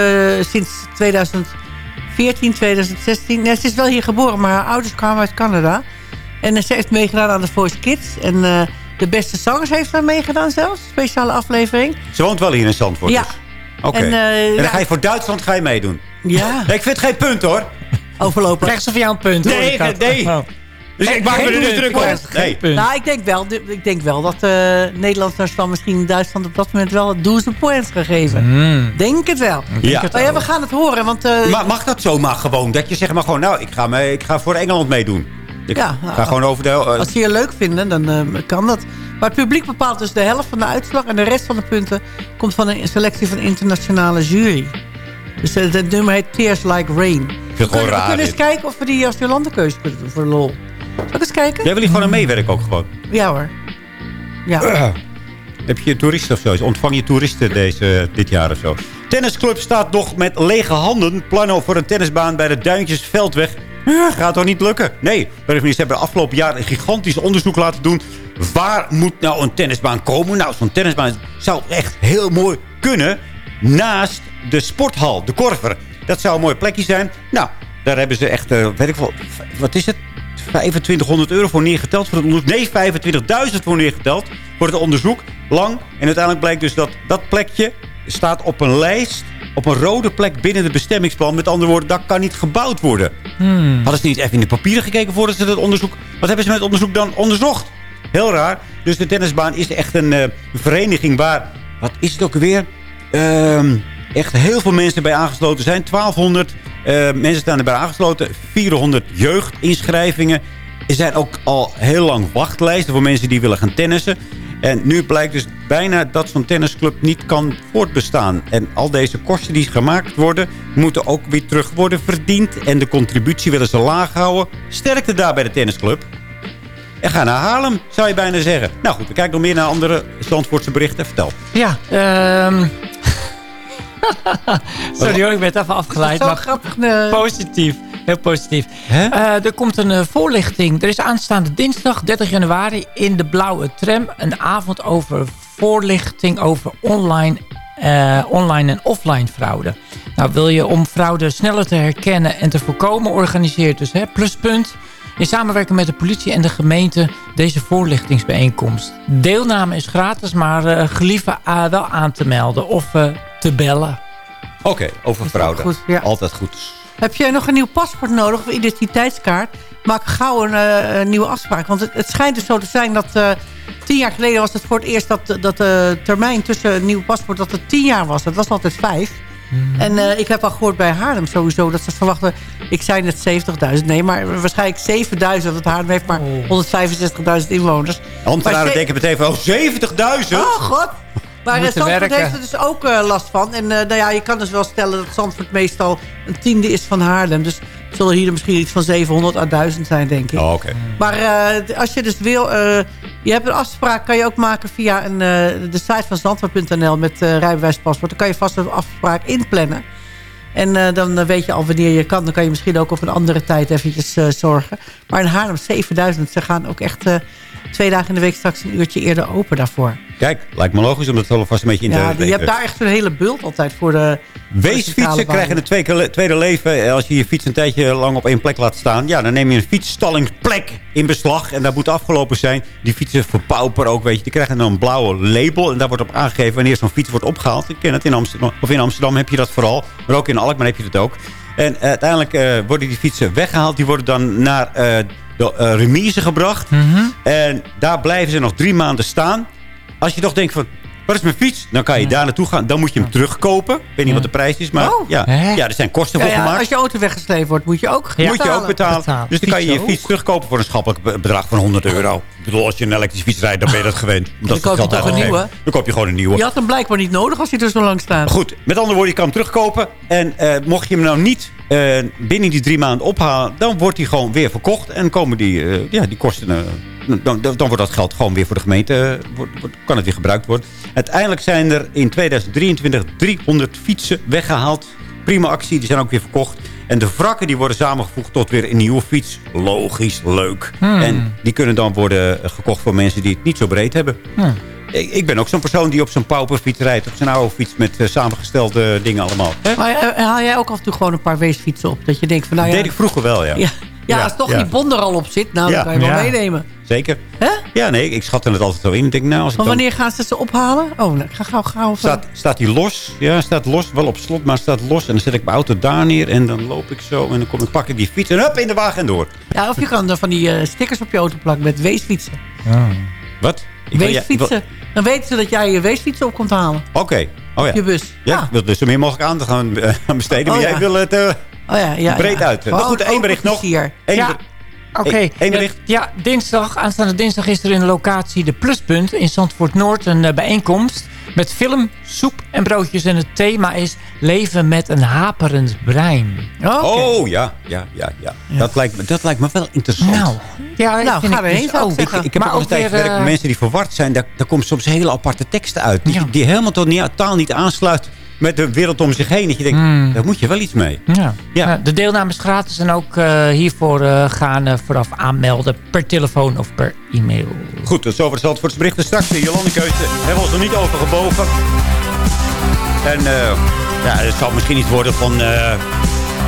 sinds 2014, 2016. Nee, ze is wel hier geboren, maar haar ouders kwamen uit Canada. En eh, ze heeft meegedaan aan de Voice Kids. En eh, de beste zangers heeft daar meegedaan zelfs. Speciale aflevering. Ze woont wel hier in Zandvoort Ja. dus. Oké. En, En, eh, dan ja. ga je voor Duitsland ga je meedoen. Ja, Nee, *laughs* ik vind het geen punt hoor. overlopen. Krijgt ze van jou een punt? hoor, Nee, had- nee. Oh. Dus ik maak me er niet druk om. Nee. Nou, ik denk wel, ik denk wel dat uh, Nederlanders dan misschien Duitsland op dat moment wel 1000 points gegeven. Mm. Denk het wel. Ja. Maar ja, we gaan het horen, want... eh, Ma- mag dat zomaar gewoon? Dat je zegt maar gewoon, nou, ik ga, mee, ik ga voor Engeland meedoen. Ik Ja, ga nou, gewoon over de... eh, Als ze je leuk vinden, dan eh, kan dat. Maar het publiek bepaalt dus de helft van de uitslag... en de rest van de punten komt van een selectie van een internationale jury. Dus eh, het nummer heet Tears Like Rain. ik vind het We gewoon kunnen, we kunnen eens kijken of we die als Jolandekeuze kunnen doen voor lol. Zal ik eens kijken? Jij wil hier gewoon aan meewerken ook gewoon. Ja hoor. Ja. *clears throat* Heb je toeristen of zo? Ontvang je toeristen deze, dit jaar of zo? Tennisclub staat nog met lege handen. Plannen voor een tennisbaan bij de Duintjesveldweg. Ja, gaat toch niet lukken? Nee, burgemeester hebben afgelopen jaar een gigantisch onderzoek laten doen. Waar moet nou een tennisbaan komen? Nou, zo'n tennisbaan zou echt heel mooi kunnen. Naast de sporthal, de Korver. Dat zou een mooi plekje zijn. Nou, daar hebben ze echt, eh, weet ik wel, wat is het? 2500 euro voor neergeteld voor het onderzoek. Nee, 25.000 voor neergeteld voor het onderzoek. Lang. En uiteindelijk blijkt dus dat dat plekje staat op een lijst. Op een rode plek binnen het bestemmingsplan. Met andere woorden, dat kan niet gebouwd worden. Hadden ze niet even in de papieren gekeken voordat ze dat onderzoek... Wat hebben ze met het onderzoek dan onderzocht? Heel raar. Dus de tennisbaan is echt een eh, vereniging waar... Wat is het ook weer? Ehm, echt heel veel mensen bij aangesloten zijn. 1200 eh, mensen staan erbij aangesloten. 400 jeugdinschrijvingen. Er zijn ook al heel lang wachtlijsten voor mensen die willen gaan tennissen. En nu blijkt dus bijna dat zo'n tennisclub niet kan voortbestaan. En al deze kosten die gemaakt worden, moeten ook weer terug worden verdiend. En de contributie willen ze laag houden. Sterkte daar bij de tennisclub. En ga naar Haarlem, zou je bijna zeggen. Nou goed, we kijken nog meer naar andere Zandvoortse berichten. Vertel. Ja, ehm *laughs* Sorry hoor, ik ben even afgeleid. Zo maar grappig. positief. Heel positief. Hè? Eh, er komt een eh, voorlichting. Er is aanstaande dinsdag 30 januari in de Blauwe Tram... een avond over voorlichting over online, eh, online en offline fraude. Nou, wil je om fraude sneller te herkennen en te voorkomen... organiseert dus hè, Pluspunt... in samenwerking met de politie en de gemeente deze voorlichtingsbijeenkomst. Deelname is gratis, maar eh gelieve wel aan te melden of eh, te bellen. Oké, over fraude. goed, ja. Altijd goed. Heb jij nog een nieuw paspoort nodig of identiteitskaart? Maak gauw een, eh, een nieuwe afspraak. Want het, het schijnt dus zo te zijn dat... eh, tien jaar geleden was het voor het eerst dat, dat de termijn tussen een nieuw paspoort... dat het tien jaar was. Dat was altijd vijf. En eh, ik heb al gehoord bij Haarlem sowieso dat ze verwachten... Ik zei net 70.000, nee, maar waarschijnlijk 7.000. Want Haarlem heeft maar 165.000 inwoners. Ambtenaren denken meteen van oh, 70.000? Oh god! Maar Moeten Zandvoort werken. heeft er dus ook eh, last van. En eh, nou ja, je kan dus wel stellen dat Zandvoort meestal een tiende is van Haarlem. Dus zullen hier misschien iets van 700 à 1000 zijn, denk ik. Oh. Maar als je dus wil... je hebt een afspraak, kan je ook maken via een, de site van Zandvoort.nl met rijbewijspaspoort. Dan kan je vast een afspraak inplannen. En dan weet je al wanneer je kan. Dan kan je misschien ook op een andere tijd eventjes zorgen. Maar in Haarlem 7000. Ze gaan ook echt twee dagen in de week straks een uurtje eerder open daarvoor. Kijk, lijkt me logisch om dat vast een beetje in te Ja, je hebt daar echt een hele bult altijd voor de... Weesfietsen krijgen een tweede, tweede leven. Als je je fiets een tijdje lang op één plek laat staan... ja, dan neem je een fietsstallingsplek in beslag. En dat moet afgelopen zijn. Die fietsen verpauperen ook, weet je. Die krijgen dan een blauwe label. En daar wordt op aangegeven wanneer zo'n fiets wordt opgehaald. Ik ken het in Amsterdam. Of in Amsterdam heb je dat vooral. Maar ook in Alkmaar heb je dat ook. En eh, uiteindelijk eh, worden die fietsen weggehaald. Die worden dan naar eh, de eh, remise gebracht. En daar blijven ze nog drie maanden staan. Als je toch denkt van... Waar is mijn fiets? Dan kan je daar naartoe gaan. Dan moet je hem terugkopen. Ik weet niet wat de prijs is, maar Oh. ja. Ja, er zijn kosten voor ja, gemaakt. als je auto weggesleept wordt, moet je ook moet je ook betalen. Betalen. Dus dan kan je je fiets terugkopen voor een schappelijk be- bedrag van 100 euro. Ik bedoel, als je een elektrische fiets rijdt, dan ben je dat gewend. Omdat koop ze je toch een nieuwe? Dan koop je gewoon een nieuwe. Je had hem blijkbaar niet nodig als hij er zo lang staat. Goed, met andere woorden, je kan hem terugkopen. En eh, mocht je hem nou niet eh, binnen die drie maanden ophalen... dan wordt hij gewoon weer verkocht. En komen die, eh, ja, die kosten... eh, dan, dan, dan wordt dat geld gewoon weer voor de gemeente... eh, wordt, wordt- kan het weer gebruikt worden. Uiteindelijk zijn er in 2023 300 fietsen weggehaald. Prima actie, die zijn ook weer verkocht. En de wrakken die worden samengevoegd tot weer een nieuwe fiets. Logisch, leuk. En die kunnen dan worden eh, gekocht voor mensen die het niet zo breed hebben. Ik, ik ben ook zo'n persoon die op zijn pauperfiets rijdt. Op zijn oude fiets met eh, samengestelde dingen allemaal. Maar haal jij ook af en toe gewoon een paar weesfietsen op? Dat je denkt van, nou ja... deed ik vroeger wel, ja. ja, ja, Ja, als toch ja. die bond er al op zit, nou, dan kan je wel meenemen. Zeker. Hè? Ja, nee, ik schatte het altijd zo in. Ik denk, nou, als ik Van dan... wanneer gaan ze ze ophalen? Oh, nou, ga gauw, gauw. Staat, staat die los? Ja, staat los. Wel op slot, maar staat los. En dan zet ik mijn auto daar neer. En dan loop ik zo. En dan kom ik, pak ik die fiets. En hup, in de wagen en door. Ja, of je kan er van die eh, stickers op je auto plakken met weesfietsen. Wat? Ik wil- ja, ik wil- Weesfietsen. Dan weten ze dat jij je weesfietsen op komt halen. Oké. Oh ja. Je bus. Ja, ik wil dus zo meer mogelijk aan te gaan eh, aan besteden. Oh maar ja. jij wil het eh, Oh ja, ja. breed ja. uit. Maar goed, één bericht nog. Eén Ja. Oké, ja, dinsdag, aanstaande dinsdag is er in de locatie De Pluspunt in Zandvoort Noord een eh, bijeenkomst met film, soep en broodjes. En het thema is leven met een haperend brein. Oké. Oh, ja. Ja, ja, ja. Dat, lijkt me, dat lijkt me wel interessant. Nou, ja, Nou, vind ga ik erheen, dus ik ook. zeggen. Ik, ik heb Maar ook al een ook tijd weer, gewerkt met eh, mensen die verward zijn. Daar, daar komen soms hele aparte teksten uit. Die, Ja. die helemaal tot niet, taal niet aansluit met de wereld om zich heen. Dat je denkt, Hmm. daar moet je wel iets mee. Ja. Ja. Nou, de deelname is gratis en ook eh, hiervoor eh, gaan eh, vooraf aanmelden per telefoon of per e-mail. Goed, tot zover het Zandvoorts berichten. Straks de Jolande-keuze hebben we ons nog niet over gebogen. En eh, ja, het zal misschien iets worden van eh,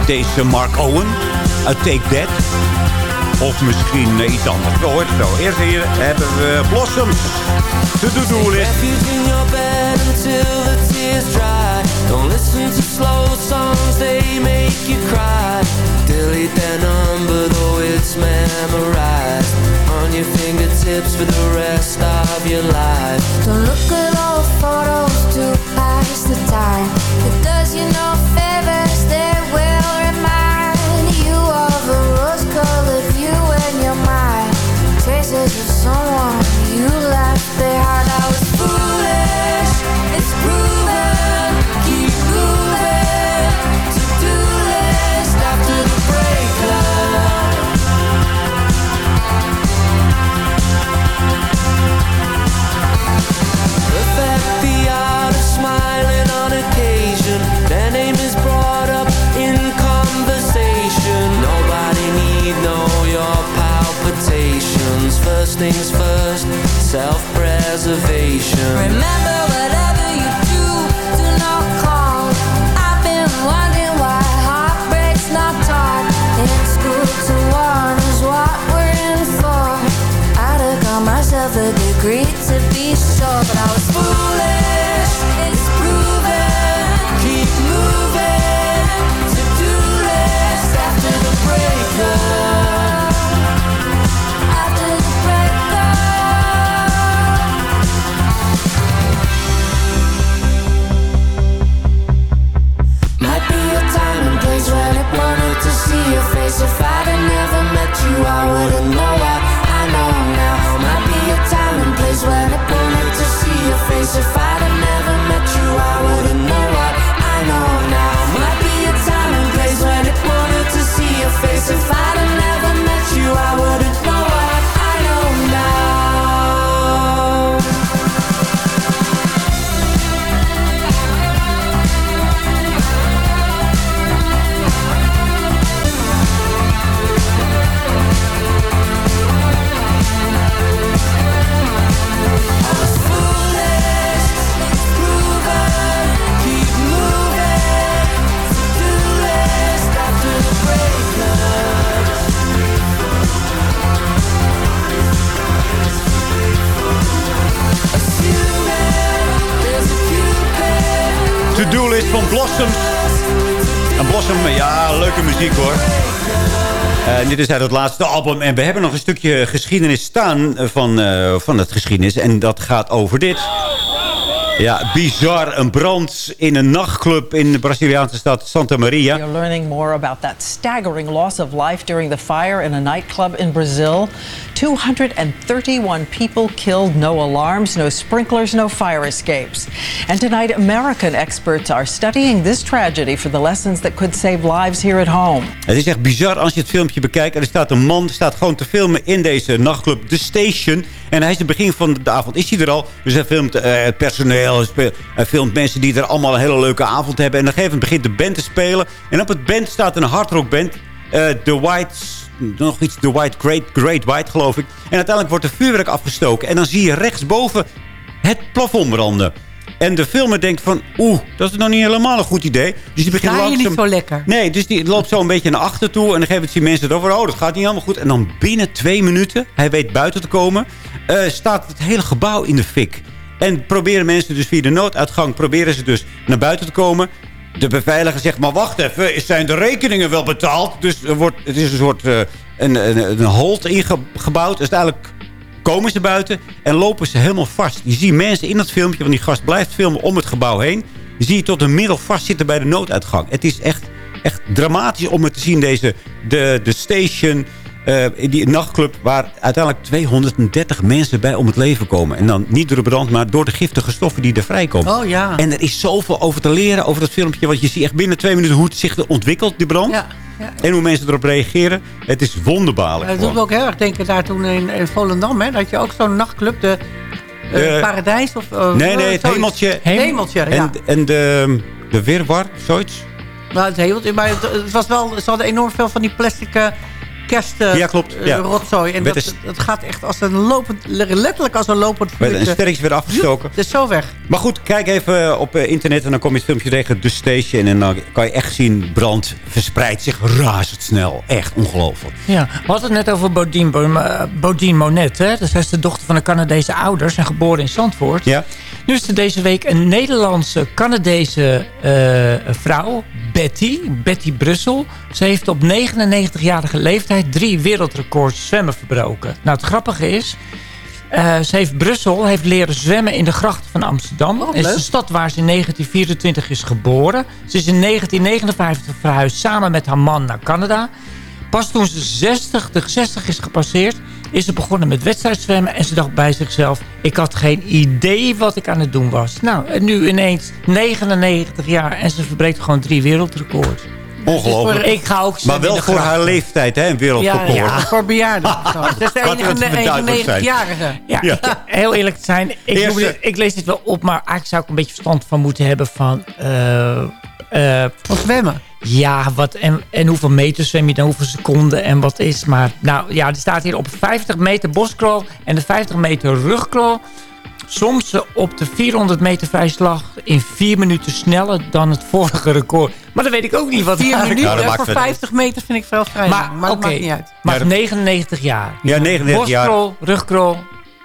deze Mark Owen uit Take That. Of misschien iets anders. We horen het zo. Eerst hier hebben we Blossoms. De do-do list. Don't listen to slow songs, they make you cry. Delete their number, though it's memorized. On your fingertips for the rest of your life. Don't look at old photos to pass the time. It does you no favors, Blossoms. En Blossom, ja, leuke muziek hoor. En dit is uit het laatste album. En we hebben nog een stukje geschiedenis staan van, eh, van het geschiedenis. En dat gaat over dit. Ja, bizar. Een brand in een nachtclub in de Braziliaanse stad Santa Maria. You're learning more about that staggering loss of life during the fire in a nightclub in Brazil. 231 people killed, no alarms, no sprinklers, no fire escapes. And tonight, American experts are studying this tragedy for the lessons that could save lives here at home. Het is echt bizar als je het filmpje bekijkt. Er staat een man staat gewoon te filmen in deze nachtclub, The Station. En hij is het begin van de avond, is hij er al. Dus hij filmt eh, het personeel, hij filmt mensen die er allemaal een hele leuke avond hebben. En op een gegeven moment begint de band te spelen. En op het band staat een hardrockband, eh The White... Nog iets, The White Great, Great White, geloof ik. En uiteindelijk wordt er vuurwerk afgestoken. En dan zie je rechtsboven het plafond branden. En de filmer denkt van, oeh, dat is nog niet helemaal een goed idee. Dus die begint langzaam... niet zo lekker. Nee, dus die loopt zo een beetje naar achter toe. En dan geven zien mensen het over. Oh, dat gaat niet helemaal goed. En dan binnen twee minuten, hij weet buiten te komen... eh, staat het hele gebouw in de fik. En proberen mensen dus via de nooduitgang... proberen ze dus naar buiten te komen. De beveiliger zegt, maar wacht even, zijn de rekeningen wel betaald? Dus er wordt, het is een soort uh, een, een, een hold ingebouwd. Dus uiteindelijk komen ze buiten en lopen ze helemaal vast. Je ziet mensen in dat filmpje, want die gast blijft filmen om het gebouw heen. Je ziet tot een middel vastzitten bij de nooduitgang. Het is echt, echt dramatisch om het te zien, deze, de, de station... Uh, die nachtclub waar uiteindelijk 230 mensen bij om het leven komen. En dan niet door de brand, maar door de giftige stoffen die er vrijkomen. Oh ja. En er is zoveel over te leren over dat filmpje. Want je ziet echt binnen twee minuten hoe het zich ontwikkelt, die brand. Ja, ja. En hoe mensen erop reageren. Het is wonderbaarlijk. Dat doet me ook heel erg denken daar toen in, in Volendam. Hè, dat je ook zo'n nachtclub, de uh, Paradijs of... Uh, nee, nee, het hemeltje. Hemeltje, ja. En, en de, de Wirwar, zoiets. Nou, het hemeltje, maar het, het, was wel... Ze hadden enorm veel van die plastic... Kerst uh, ja, klopt. Ja. rotzooi. En dat, dat, gaat echt als een lopend, letterlijk als een lopend vuurtje. Een sterretje weer afgestoken. Het is zo weg. Maar goed, kijk even op internet en dan kom je het filmpje tegen The Station. En dan kan je echt zien, brand verspreidt zich razendsnel. Echt ongelooflijk. Ja, we hadden het net over Bodine, Bodine Monet. Hè? Dus zij is de dochter van de Canadese ouders en geboren in Zandvoort. Ja. Nu is er deze week een Nederlandse Canadese uh, vrouw, Betty, Betty Brussel. Ze heeft op 99-jarige leeftijd drie wereldrecords zwemmen verbroken. Nou, het grappige is, uh, ze heeft Brussel heeft leren zwemmen in de grachten van Amsterdam. Oh, het is de stad waar ze in 1924 is geboren. Ze is in 1959 verhuisd samen met haar man naar Canada. Pas toen ze 60, de 60 is gepasseerd, is ze begonnen met wedstrijdzwemmen. En ze dacht bij zichzelf, ik had geen idee wat ik aan het doen was. Nou, en nu ineens 99 jaar en ze verbreekt gewoon drie wereldrecords. Ongelooflijk. Dus ik ga ook maar wel voor haar leeftijd, hè? Een wereldrecord. Ja, ja, voor bejaarden. *laughs* Dat is de enige 91-jarige. Ja, ja. heel eerlijk te zijn. Ik, Eerste... dit, ik, lees dit wel op, maar eigenlijk zou ik een beetje verstand van moeten hebben van... Uh, uh, van zwemmen. Ja, wat, en, en hoeveel meter zwem je dan, hoeveel seconden en wat is. Maar nou ja, er staat hier op 50 meter boskrol en de 50 meter rugkrol. Soms op de 400 meter vrijslag in 4 minuten sneller dan het vorige record. Maar dat weet ik ook niet. Wat *laughs* 4 minuten nou, voor 50 meter vind ik veel vrij. Maar, maar okay. maakt niet uit. Maar ja, 99 jaar. Ja, 99 jaar. Boskrol, rugkrol.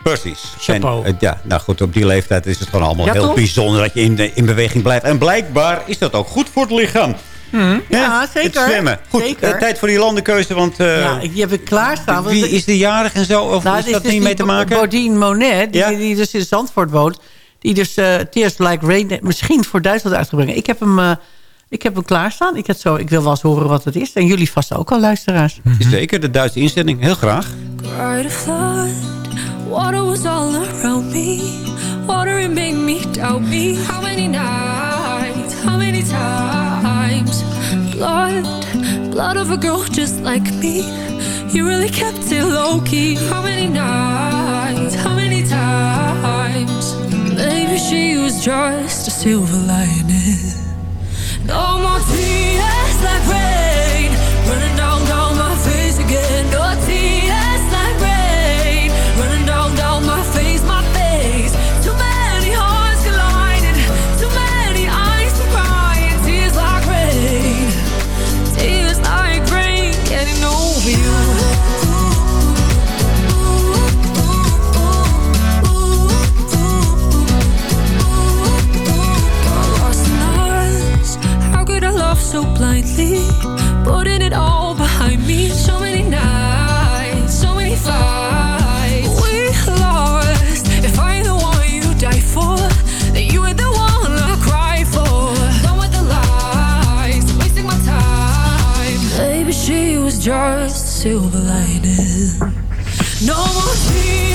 Precies. Chapeau. En, ja, nou goed, op die leeftijd is het gewoon allemaal ja, heel toch? bijzonder dat je in, in beweging blijft. En blijkbaar is dat ook goed voor het lichaam. Hmm. Ja, ja, zeker. Het zwemmen. Goed, zeker. Uh, tijd voor die landenkeuze, want... Uh, ja, die heb ik klaarstaan. Wie is de jarig en zo? Of nou, is dat dus niet mee te maken? Bodine Monet, die, ja? die dus in Zandvoort woont. Die dus uh, Tears Like Rain misschien voor Duitsland uit gaat brengen. Ik heb hem... Uh, ik heb hem klaarstaan. Ik, zo, ik wil wel eens horen wat het is. En jullie vast ook al, luisteraars. Mm -hmm. Zeker, de Duitse instelling. Heel graag. Water was all around me. Water it made me doubt me. How many nights, how many times? Blood, blood of a girl just like me. You really kept it low key. How many nights, how many times? Maybe she was just a silver lining. No more tears like rain running down down my face again. so blindly, putting it all behind me. So many nights, so many fights. We lost. If I'm the one you die for, then you ain't the one I cry for. Done with the lies, wasting my time. Maybe she was just silver lining. No more tears.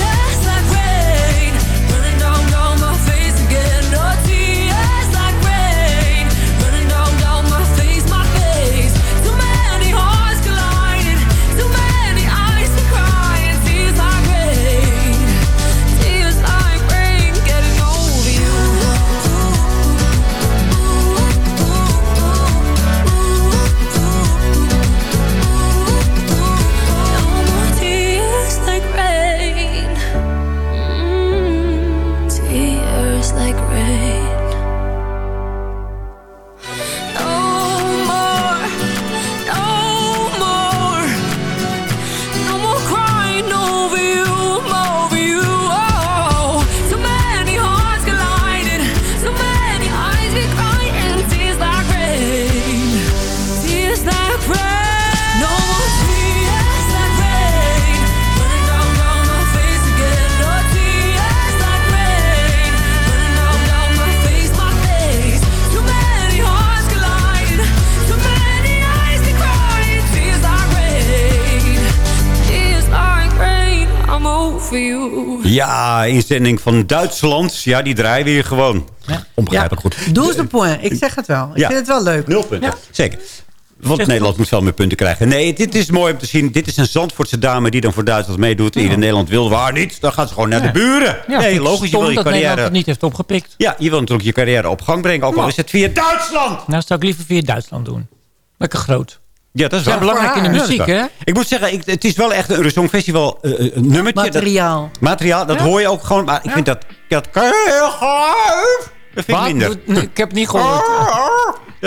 Ja, inzending van Duitsland. Ja, die draaien we hier gewoon. Onbegrijpelijk goed. Doe eens de point. Ik zeg het wel. Ik Ja. vind het wel leuk. Nul punten. Zeker. Want Nederland moet veel meer punten krijgen. Nee, dit is mooi om te zien. Dit is een Zandvoortse dame die dan voor Duitsland meedoet. In Nederland wil waar niet. Dan gaat ze gewoon naar de buren. Ja, nee, logisch. Je wil je dat Nederland carrière... het niet heeft opgepikt. Ja, je wil natuurlijk je carrière op gang brengen. Ook al is het via Duitsland. Nou, zou ik liever via Duitsland doen. Lekker groot. Ja, dat is Ja, wel belangrijk in de muziek, hè? Ik moet zeggen, ik, het is wel echt een Songfestival uh, een nummertje. Materiaal. Dat, materiaal, dat Ja. hoor je ook gewoon. Maar ik vind dat... dat dat vind ik minder. Ik heb het niet gehoord. *laughs*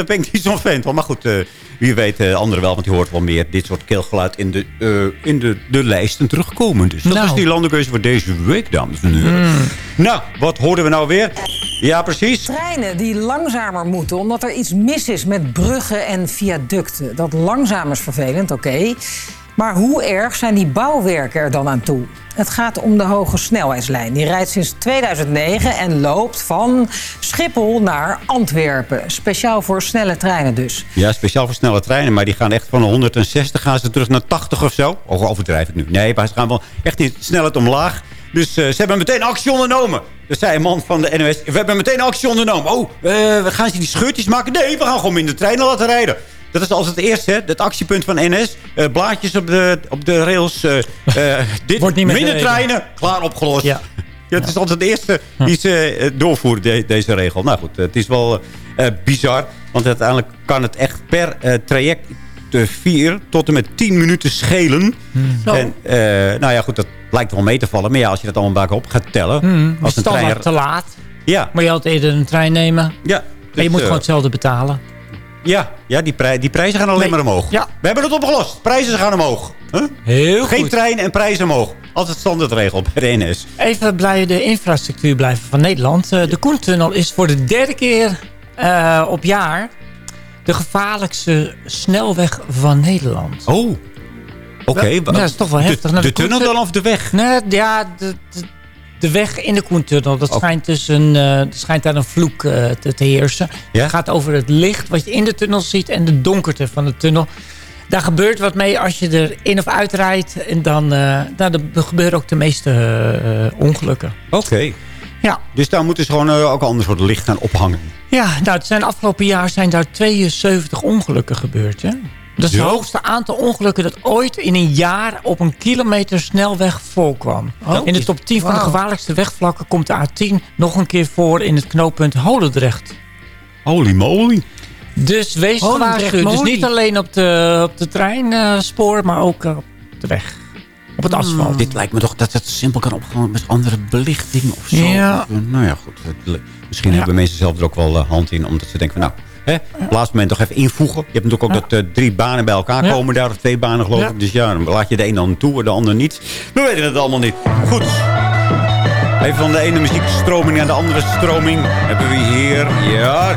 Daar ben ik niet zo'n fan van. Maar goed, eh, wie weet eh, anderen wel. Want die hoort wel meer dit soort keelgeluid in de, eh, in de, de lijsten terugkomen. Dus dat Nou. is die landenkeuze voor deze week, dames en heren. Hmm. Nou, wat hoorden we nou weer? Ja, precies. Treinen die langzamer moeten omdat er iets mis is met bruggen en viaducten. Dat langzaam is vervelend, oké. Maar hoe erg zijn die bouwwerken er dan aan toe? Het gaat om de hoge snelheidslijn. Die rijdt sinds 2009 en loopt van Schiphol naar Antwerpen. Speciaal voor snelle treinen dus. Ja, speciaal voor snelle treinen. Maar die gaan echt van 160 gaan ze terug naar 80 of zo. Oh, overdrijf ik nu. Nee, maar ze gaan wel echt niet snelheid omlaag. Dus eh, ze hebben meteen actie ondernomen. Er zei een man van de NOS. We hebben meteen actie ondernomen. Oh, we gaan ze die scheurtjes maken? Nee, we gaan gewoon minder treinen laten rijden. Dat is altijd het eerste, hè? Het actiepunt van NS. Eh, blaadjes op de, op de rails. eh, *laughs* dit, Wordt niet meer minder treinen, klaar opgelost. Ja. *laughs* Ja, het is altijd de eerste die ze doorvoeren, de- deze regel. Nou goed, het is wel bizar. Want uiteindelijk kan het echt per eh, traject de 4 tot en met 10 minuten schelen. Zo. En eh, nou ja, goed, dat lijkt wel mee te vallen. Maar ja, als je dat allemaal bij elkaar op gaat tellen. Hmm, als een standaard trein... te laat. Ja, Moet je altijd eerder een trein nemen. ja. En dus, je moet eh, gewoon hetzelfde betalen. Ja, ja die, prij- die prijzen gaan alleen Nee. maar omhoog. Ja. We hebben het opgelost. Prijzen gaan omhoog. Huh? Heel Geen goed. trein en prijzen omhoog. Altijd standaardregel bij de NS. Even bij de infrastructuur blijven van Nederland. Eh, de Koentunnel is voor de derde keer eh, op jaar de gevaarlijkste snelweg van Nederland. Oh, oké. Ja, dat is toch wel heftig. De, Nou, de de tunnel dan of de weg? Nee, ja, de, de, weg in de Koentunnel. Dat schijnt, dus een, eh, schijnt daar een vloek eh, te, te heersen. Ja? Het gaat over het licht wat je in de tunnel ziet en de donkerte van de tunnel. Daar gebeurt wat mee als je er in of uit rijdt. En dan er gebeuren ook de meeste ongelukken. Oké. Ja. Dus daar moeten ze gewoon ook anders soort licht gaan ophangen. Ja, nou, het zijn afgelopen jaar zijn daar 72 ongelukken gebeurd. Hè? Dat is het hoogste aantal ongelukken dat ooit in een jaar op een kilometer snelweg voorkwam. Oh, in de top 10 van de gevaarlijkste wegvlakken komt de A10 nog een keer voor in het knooppunt Holendrecht. Holy moly. Dus wees gewaarschuwd. Dus niet alleen op de, op de treinspoor, maar ook eh, op de weg. Op het asfalt. Dit lijkt me toch dat het simpel kan opgaan met andere belichting of zo. Ja. Of, nou ja, goed. Misschien hebben mensen zelf er ook wel eh, hand in. Omdat ze denken van nou, hè, op het laatste moment toch even invoegen. Je hebt natuurlijk ook dat eh, drie banen bij elkaar komen daar. Of twee banen geloof ik. Dus ja, dan laat je de een dan toe en de ander niet. We weten het allemaal niet. Goed. Even van de ene muziekstroming naar de andere stroming. Hebben we hier, ja...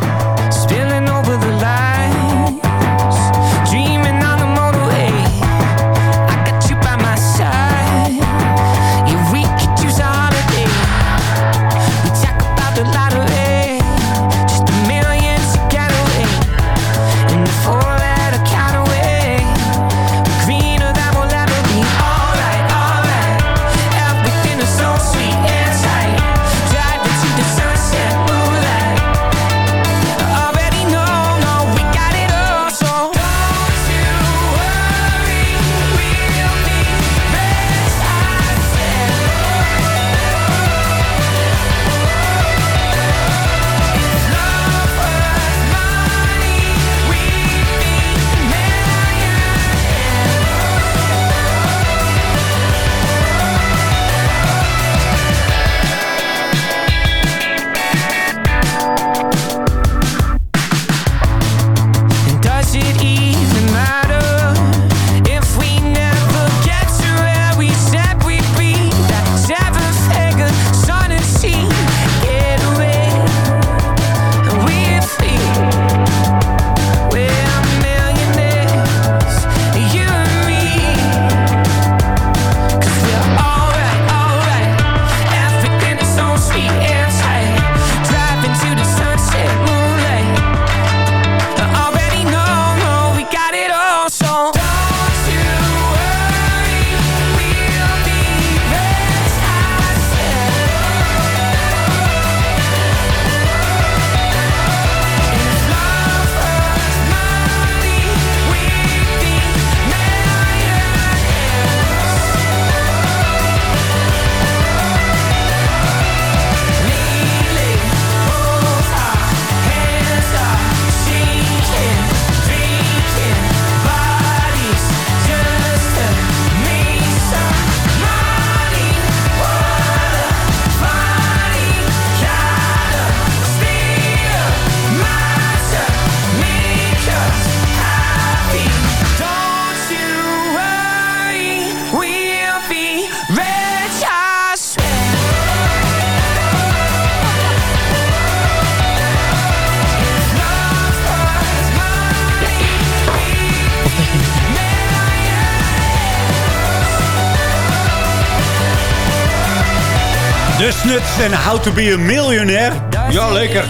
En How to be a Millionaire. Ja, lekker.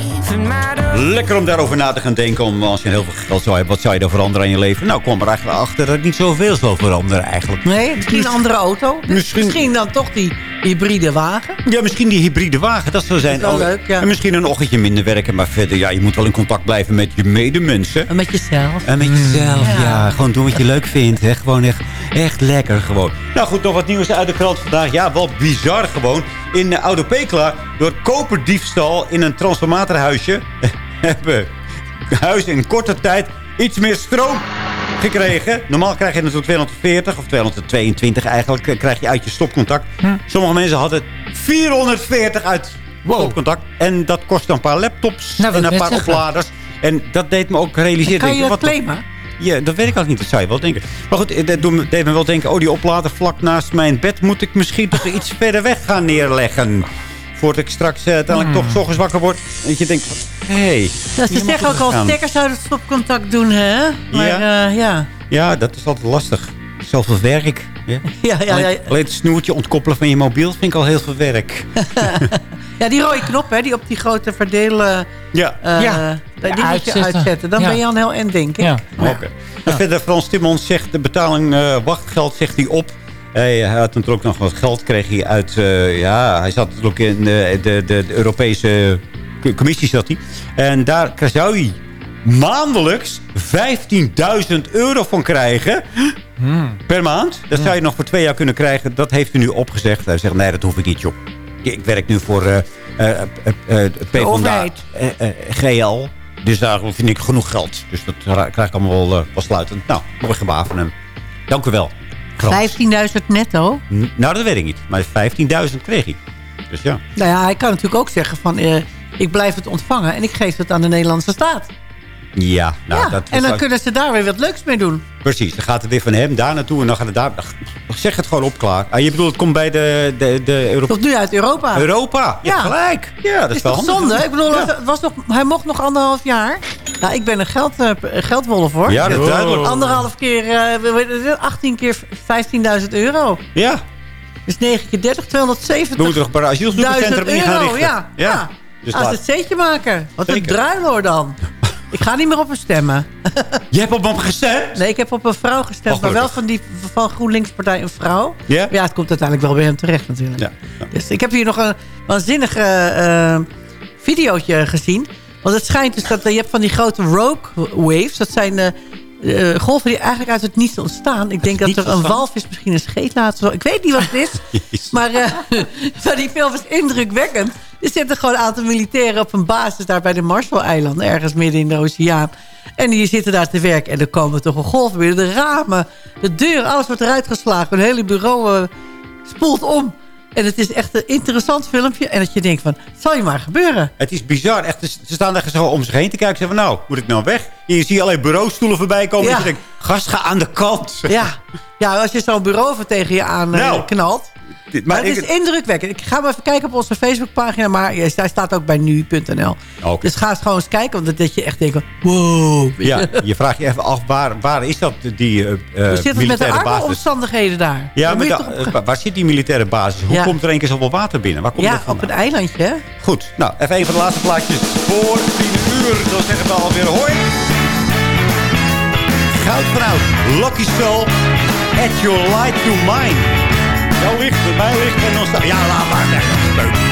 Lekker om daarover na te gaan denken. Om, als je heel veel geld zou hebben, wat zou je dan veranderen aan je leven? Nou, ik kwam er eigenlijk achter dat ik niet zoveel zou veranderen eigenlijk. Nee, misschien een andere auto. Misschien- Misschien, dan toch die hybride wagen. Ja, misschien die hybride wagen, dat zou zijn. Dat Oh, leuk, ja. En misschien een ochtendje minder werken, maar verder, ja, je moet wel in contact blijven met je medemensen. En met jezelf. En met jezelf, Ja. ja. Gewoon doen wat je leuk vindt. Hè. Gewoon echt, echt lekker gewoon. Nou goed, nog wat nieuws uit de krant vandaag. Ja, wel bizar gewoon. In uh, Oude Pekela, door koperdiefstal in een transformatorhuisje... *laughs* hebben huizen in korte tijd iets meer stroom gekregen. Normaal krijg je natuurlijk 240 of 222 eigenlijk. eh, Krijg je uit je stopcontact. Sommige mensen hadden 440 uit stopcontact. En dat kost een paar laptops Nou, en een paar zeggen. opladers. En dat deed me ook realiseren. Kan je dat wat- claimen? Ja, dat weet ik ook niet. Dat zou je wel denken. Maar goed, eh, dat deed me wel denken... oh, die oplader vlak naast mijn bed... moet ik misschien toch iets *laughs* verder weg gaan neerleggen. Voordat ik straks eh, uiteindelijk toch 's ochtends wakker word. En dat je denkt, hé... Hey, Ja, ze zeggen ook al, stekkers uit het stopcontact doen, hè? Maar Ja. ja, ja. Ja, dat is altijd lastig. Zoveel werk. *laughs* Ja, Ja, ja, alleen, het snoertje ontkoppelen van je mobiel vind ik al heel veel werk. *laughs* ja, die rode knop, hè, die op die grote verdeel... eh, Ja. eh, Ja. die moet je Uitzetten. Dan Ja. ben je al heel end, denk ik. Ja. Oké. Verder, Frans Timmons zegt de betaling eh, wachtgeld zegt hij op. Hij, hij had natuurlijk nog wat geld, kreeg hij uit... eh, ja, hij zat natuurlijk in de, de, de, de Europese commissie, zat hij. En daar zou hij maandelijks 15.000 euro van krijgen. Per maand. Dat zou je nog voor twee jaar kunnen krijgen. Dat heeft hij nu opgezegd. Hij zegt, nee, dat hoef ik niet, joh. Ik werk nu voor eh eh eh, eh, PvdA, overheid. eh, eh, GL. Dus daar vind ik genoeg geld. Dus dat krijg ik allemaal wel, eh, wel sluitend. Nou, mooi gebaar van hem. Dank u wel. Frans. 15.000 netto. N- Nou, dat weet ik niet. Maar 15.000 kreeg hij. Dus ja. Nou ja, hij kan natuurlijk ook zeggen van... eh, ik blijf het ontvangen en ik geef het aan de Nederlandse staat. Ja, nou, ja, dat en dan kunnen ze daar weer wat leuks mee doen. Precies, dan gaat het weer van hem daar naartoe en dan gaat het daar... Zeg het gewoon op, klaar. Ah, je bedoelt, het komt bij de, de, de Europa... Tot nu uit Europa. Europa, ja, gelijk. Ja, dat is, is wel zonde? Ik bedoel, Ja. het was nog, hij mocht nog anderhalf jaar. Nou, ik ben een geld, eh, geldwolf hoor. Ja, dat duidelijk. Anderhalf keer, eh, weten het, 18 keer 15.000 euro. Ja, Dus 9 keer 30, 270. we moeten toch een asielzoekerscentrum in gaan richten. ja. ja. Dus Als het zeetje maken. Wat een Zeker. druiloor dan. Ik ga niet meer op hem stemmen. *laughs* Je hebt op hem gestemd? Nee, ik heb op een vrouw gestemd. Maar wel van die van GroenLinks partij een vrouw. Ja? Maar ja, het komt uiteindelijk wel bij hem terecht natuurlijk. Ja. Dus ik heb hier nog een waanzinnig eh videootje gezien. Want het schijnt dus dat eh, je hebt van die grote rogue waves. Dat zijn eh, eh, golven die eigenlijk uit het niets ontstaan. Ik denk dat er een walvis misschien een scheet laat. Ik weet niet wat het is. *laughs* Maar, *laughs* maar die film is indrukwekkend. Er zitten gewoon een aantal militairen op een basis daar bij de Marshall-eilanden. Ergens midden in de oceaan. En die zitten daar te werken. En er komen toch een golf binnen. De ramen, de deur, alles wordt eruit geslagen. Een hele bureau spoelt om. En het is echt een interessant filmpje. En dat je denkt van, zal je maar gebeuren. Het is bizar. Echt, ze staan daar zo om zich heen te kijken. Ze zeggen van, nou, moet ik nou weg? Je ziet allerlei bureaustoelen voorbij komen. Ja. En je denkt, gast, ga aan de kant. Ja, ja als je zo'n bureau van tegen je aan eh, Nou. knalt. Dit- Maar Maar het ik, is indrukwekkend. Ik ga maar even kijken op onze Facebookpagina. Maar hij staat ook bij nu.nl. Dus ga eens gewoon eens kijken. Want dat- je echt denkt, wow. ja, je vraagt je even af, waar, waar is dat, die eh Hoe zit het met de arbeidsomstandigheden daar? Ja, toch eh, waar zit die militaire basis? Hoe Ja. komt er één keer zoveel water binnen? Waar komt dat ja, op een eilandje. hè? Goed, nou, even een van de laatste plaatjes voor 10 uur. Dan zeggen we alweer hoi. Goud vanuit Lucky Soul. At your light to mine. Jouw licht, mijn licht en staat... Ja, laat maar weg.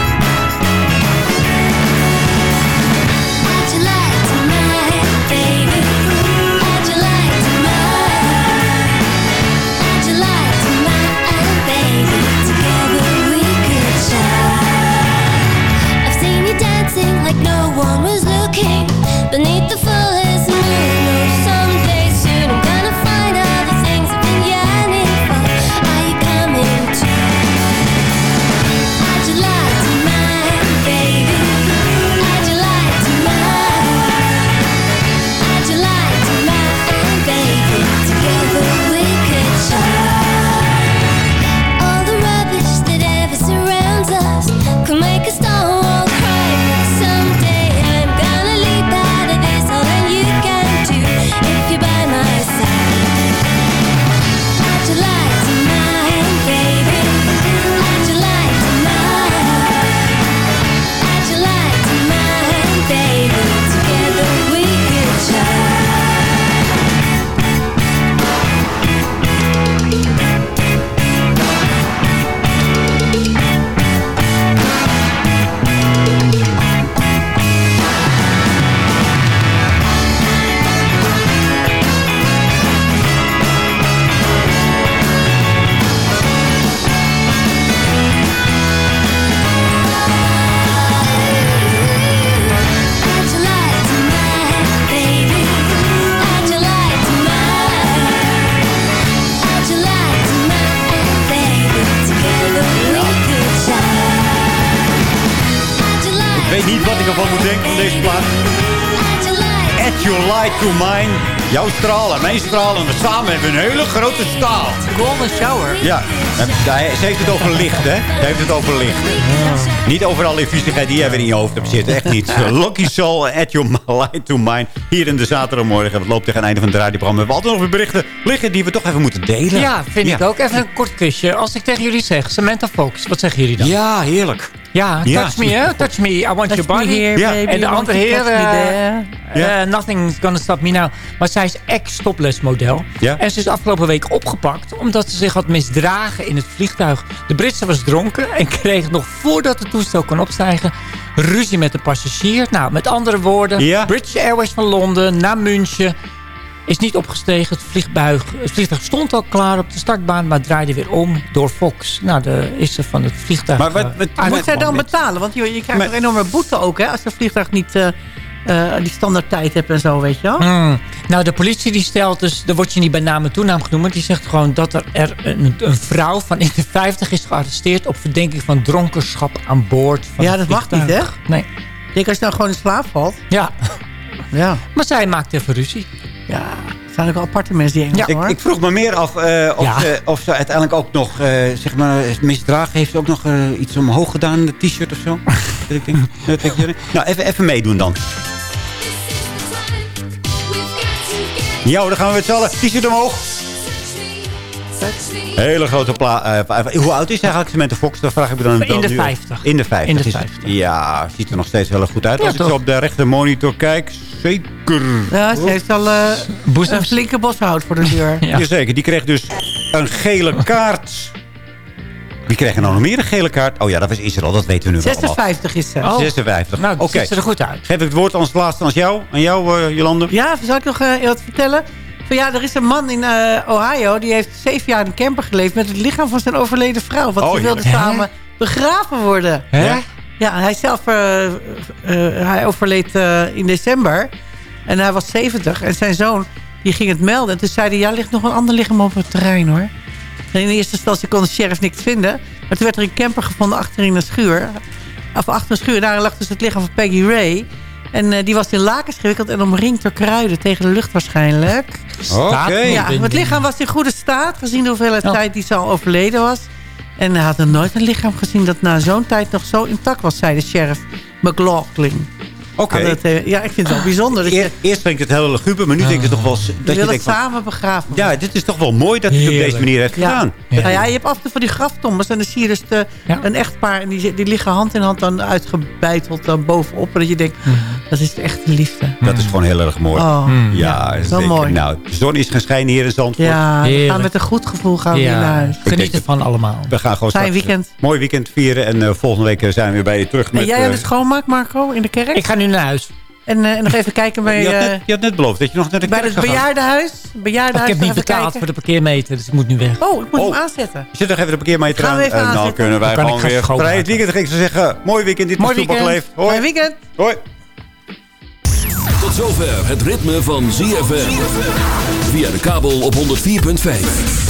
Moet denken van deze plaat. At your light to mine. Jouw straal en mijn straal. En we samen hebben een hele grote staal. Golden shower. Ja, ze heeft het over licht, hè? Ze heeft het over licht. Niet over alle viezigheid die jij weer in je hoofd hebt zitten. Echt niet. *laughs* Lucky Soul, at your light to mine. Hier in de zaterdagmorgen. Het loopt tegen het einde van het radioprogramma. We hebben altijd nog weer berichten liggen die we toch even moeten delen. Ja, vind ik ook. Even een kort quizje. Als ik tegen jullie zeg, Samantha Fox, wat zeggen jullie dan? Ja, heerlijk. Ja, touch me, hè? Touch me, I want Touch your body. here, En de andere heer, me eh, nothing's gonna stop me now. Maar zij is ex-topless model. En ze is afgelopen week opgepakt omdat ze zich had misdragen in het vliegtuig. De Britse was dronken en kreeg nog voordat het toestel kon opstijgen... ruzie met de passagier. Nou, met andere woorden. British Airways van Londen naar München... is niet opgestegen. Het vliegtuig, het vliegtuig stond al klaar op de startbaan... maar draaide weer om door Fox. Nou, de is ze van het vliegtuig... Maar wat- eh, wat- Moet zij dan betalen? Want je, je krijgt Maar- een enorme boete ook, hè? Als je vliegtuig niet eh, eh, die standaard tijd hebt en zo, weet je wel. Hmm. Nou, de politie die stelt dus... daar word je niet bij naam en toenaam genoemd... die zegt gewoon dat er, er een, een vrouw van in de 50 is gearresteerd... op verdenking van dronkenschap aan boord van Ja, dat mag niet, hè? Nee. Ik denk als je nou gewoon in slaap valt. Ja. Ja. Maar zij maakt even ruzie. Ja, er zijn ook wel aparte mensen die Engels, Ja, hoor. Ik, ik vroeg me meer af eh, of, Ja. ze, of ze uiteindelijk ook nog, eh, zeg maar, misdragen. Heeft ze ook nog eh, iets omhoog gedaan, een t-shirt of zo? *laughs* Dat ik denk, nou, even, even meedoen dan. Ja, dan gaan we met z'n allen. T-shirt omhoog. Hele grote plaat. hoe oud is eigenlijk Samantha Fox? Dat vraag ik me dan In de nu. 50. In de 50. In de is het. 50. Ja, ziet er nog steeds heel erg goed uit. Ja, Als ik toch? zo op de rechter monitor kijk, zeker. Ja, ze heeft al eh, een flinke boshout voor de deur. *laughs* Ja. Jazeker, die kreeg dus een gele kaart. Wie kreeg er nou nog meer een gele kaart? Oh ja, dat was Israël, dat weten we nu wel allemaal. 56 is ze. Oh. 56. Nou, dat Oké. ziet ze er goed uit. Geef ik het woord als laatste als jou, aan jou, eh, Jolande. Ja, zal ik nog eh, wat vertellen? Van, ja, er is een man in eh, Ohio, die heeft zeven jaar in een camper geleefd... met het lichaam van zijn overleden vrouw. Want Oh, ze wilden samen begraven worden. Hè? Ja. Ja, hij zelf eh, eh, hij overleed eh, in december. En hij was 70. En zijn zoon die ging het melden. En toen zei hij, ja, er ligt nog een ander lichaam op het terrein, hoor. En in eerste instantie kon de sheriff niks vinden. Maar toen werd er een camper gevonden achter in een schuur. Of achter een schuur. Daar lag dus het lichaam van Peggy Ray. En eh, die was in lakens gewikkeld en omringd door kruiden tegen de lucht waarschijnlijk. Oké. Ja, het lichaam was in goede staat, gezien de hoeveelheid tijd die ze al overleden was. En hij had nog nooit een lichaam gezien dat na zo'n tijd nog zo intact was, zei de sheriff McLaughlin. Het, eh, Ja, ik vind het wel bijzonder. Dat je, Eerst vind ik het heel luguber, maar nu denk ik toch wel... s- je Dat wil je het van, samen begraven. ja, dit is toch wel mooi dat hij het op deze manier heeft Ja. gedaan. Nou ja, je hebt af en toe van die graftombes. En dan zie je dus de, Ja. een echtpaar. En die, die liggen hand in hand dan uitgebeiteld dan bovenop. En dat je denkt, dat is echt liefde. Dat is gewoon heel erg mooi. Oh, Ja, wel zeker. mooi. Nou, de zon is gaan schijnen hier in Zandvoort. Ja, we gaan met een goed gevoel gaan we weer naar huis. geniet dat- ervan allemaal. We gaan gewoon Fijn straks weekend. een mooi weekend vieren. En eh, volgende week eh, zijn we weer bij je terug. En Met, jij aan eh, de schoonmaak, Marco, in de kerk? Ik ga nu naar huis. En, eh, en nog even kijken bij, je, had eh, net, je had net beloofd dat je nog naar de bij kerk het zou gaan. bejaardenhuis. ik bejaardenhuis heb niet betaald kijken. voor de parkeermeter, dus ik moet nu weg. Oh, ik moet Oh. hem aanzetten. Zet nog even de parkeermeter aan. even En dan aanzetten. kunnen wij Dan gewoon ik gaan weer vrij het weekend. Ik zou zeggen, mooi weekend. Dit Mooi weekend. Hoi. Fijn weekend. Hoi. Tot zover het ritme van ZFM. Via de kabel op 104.5.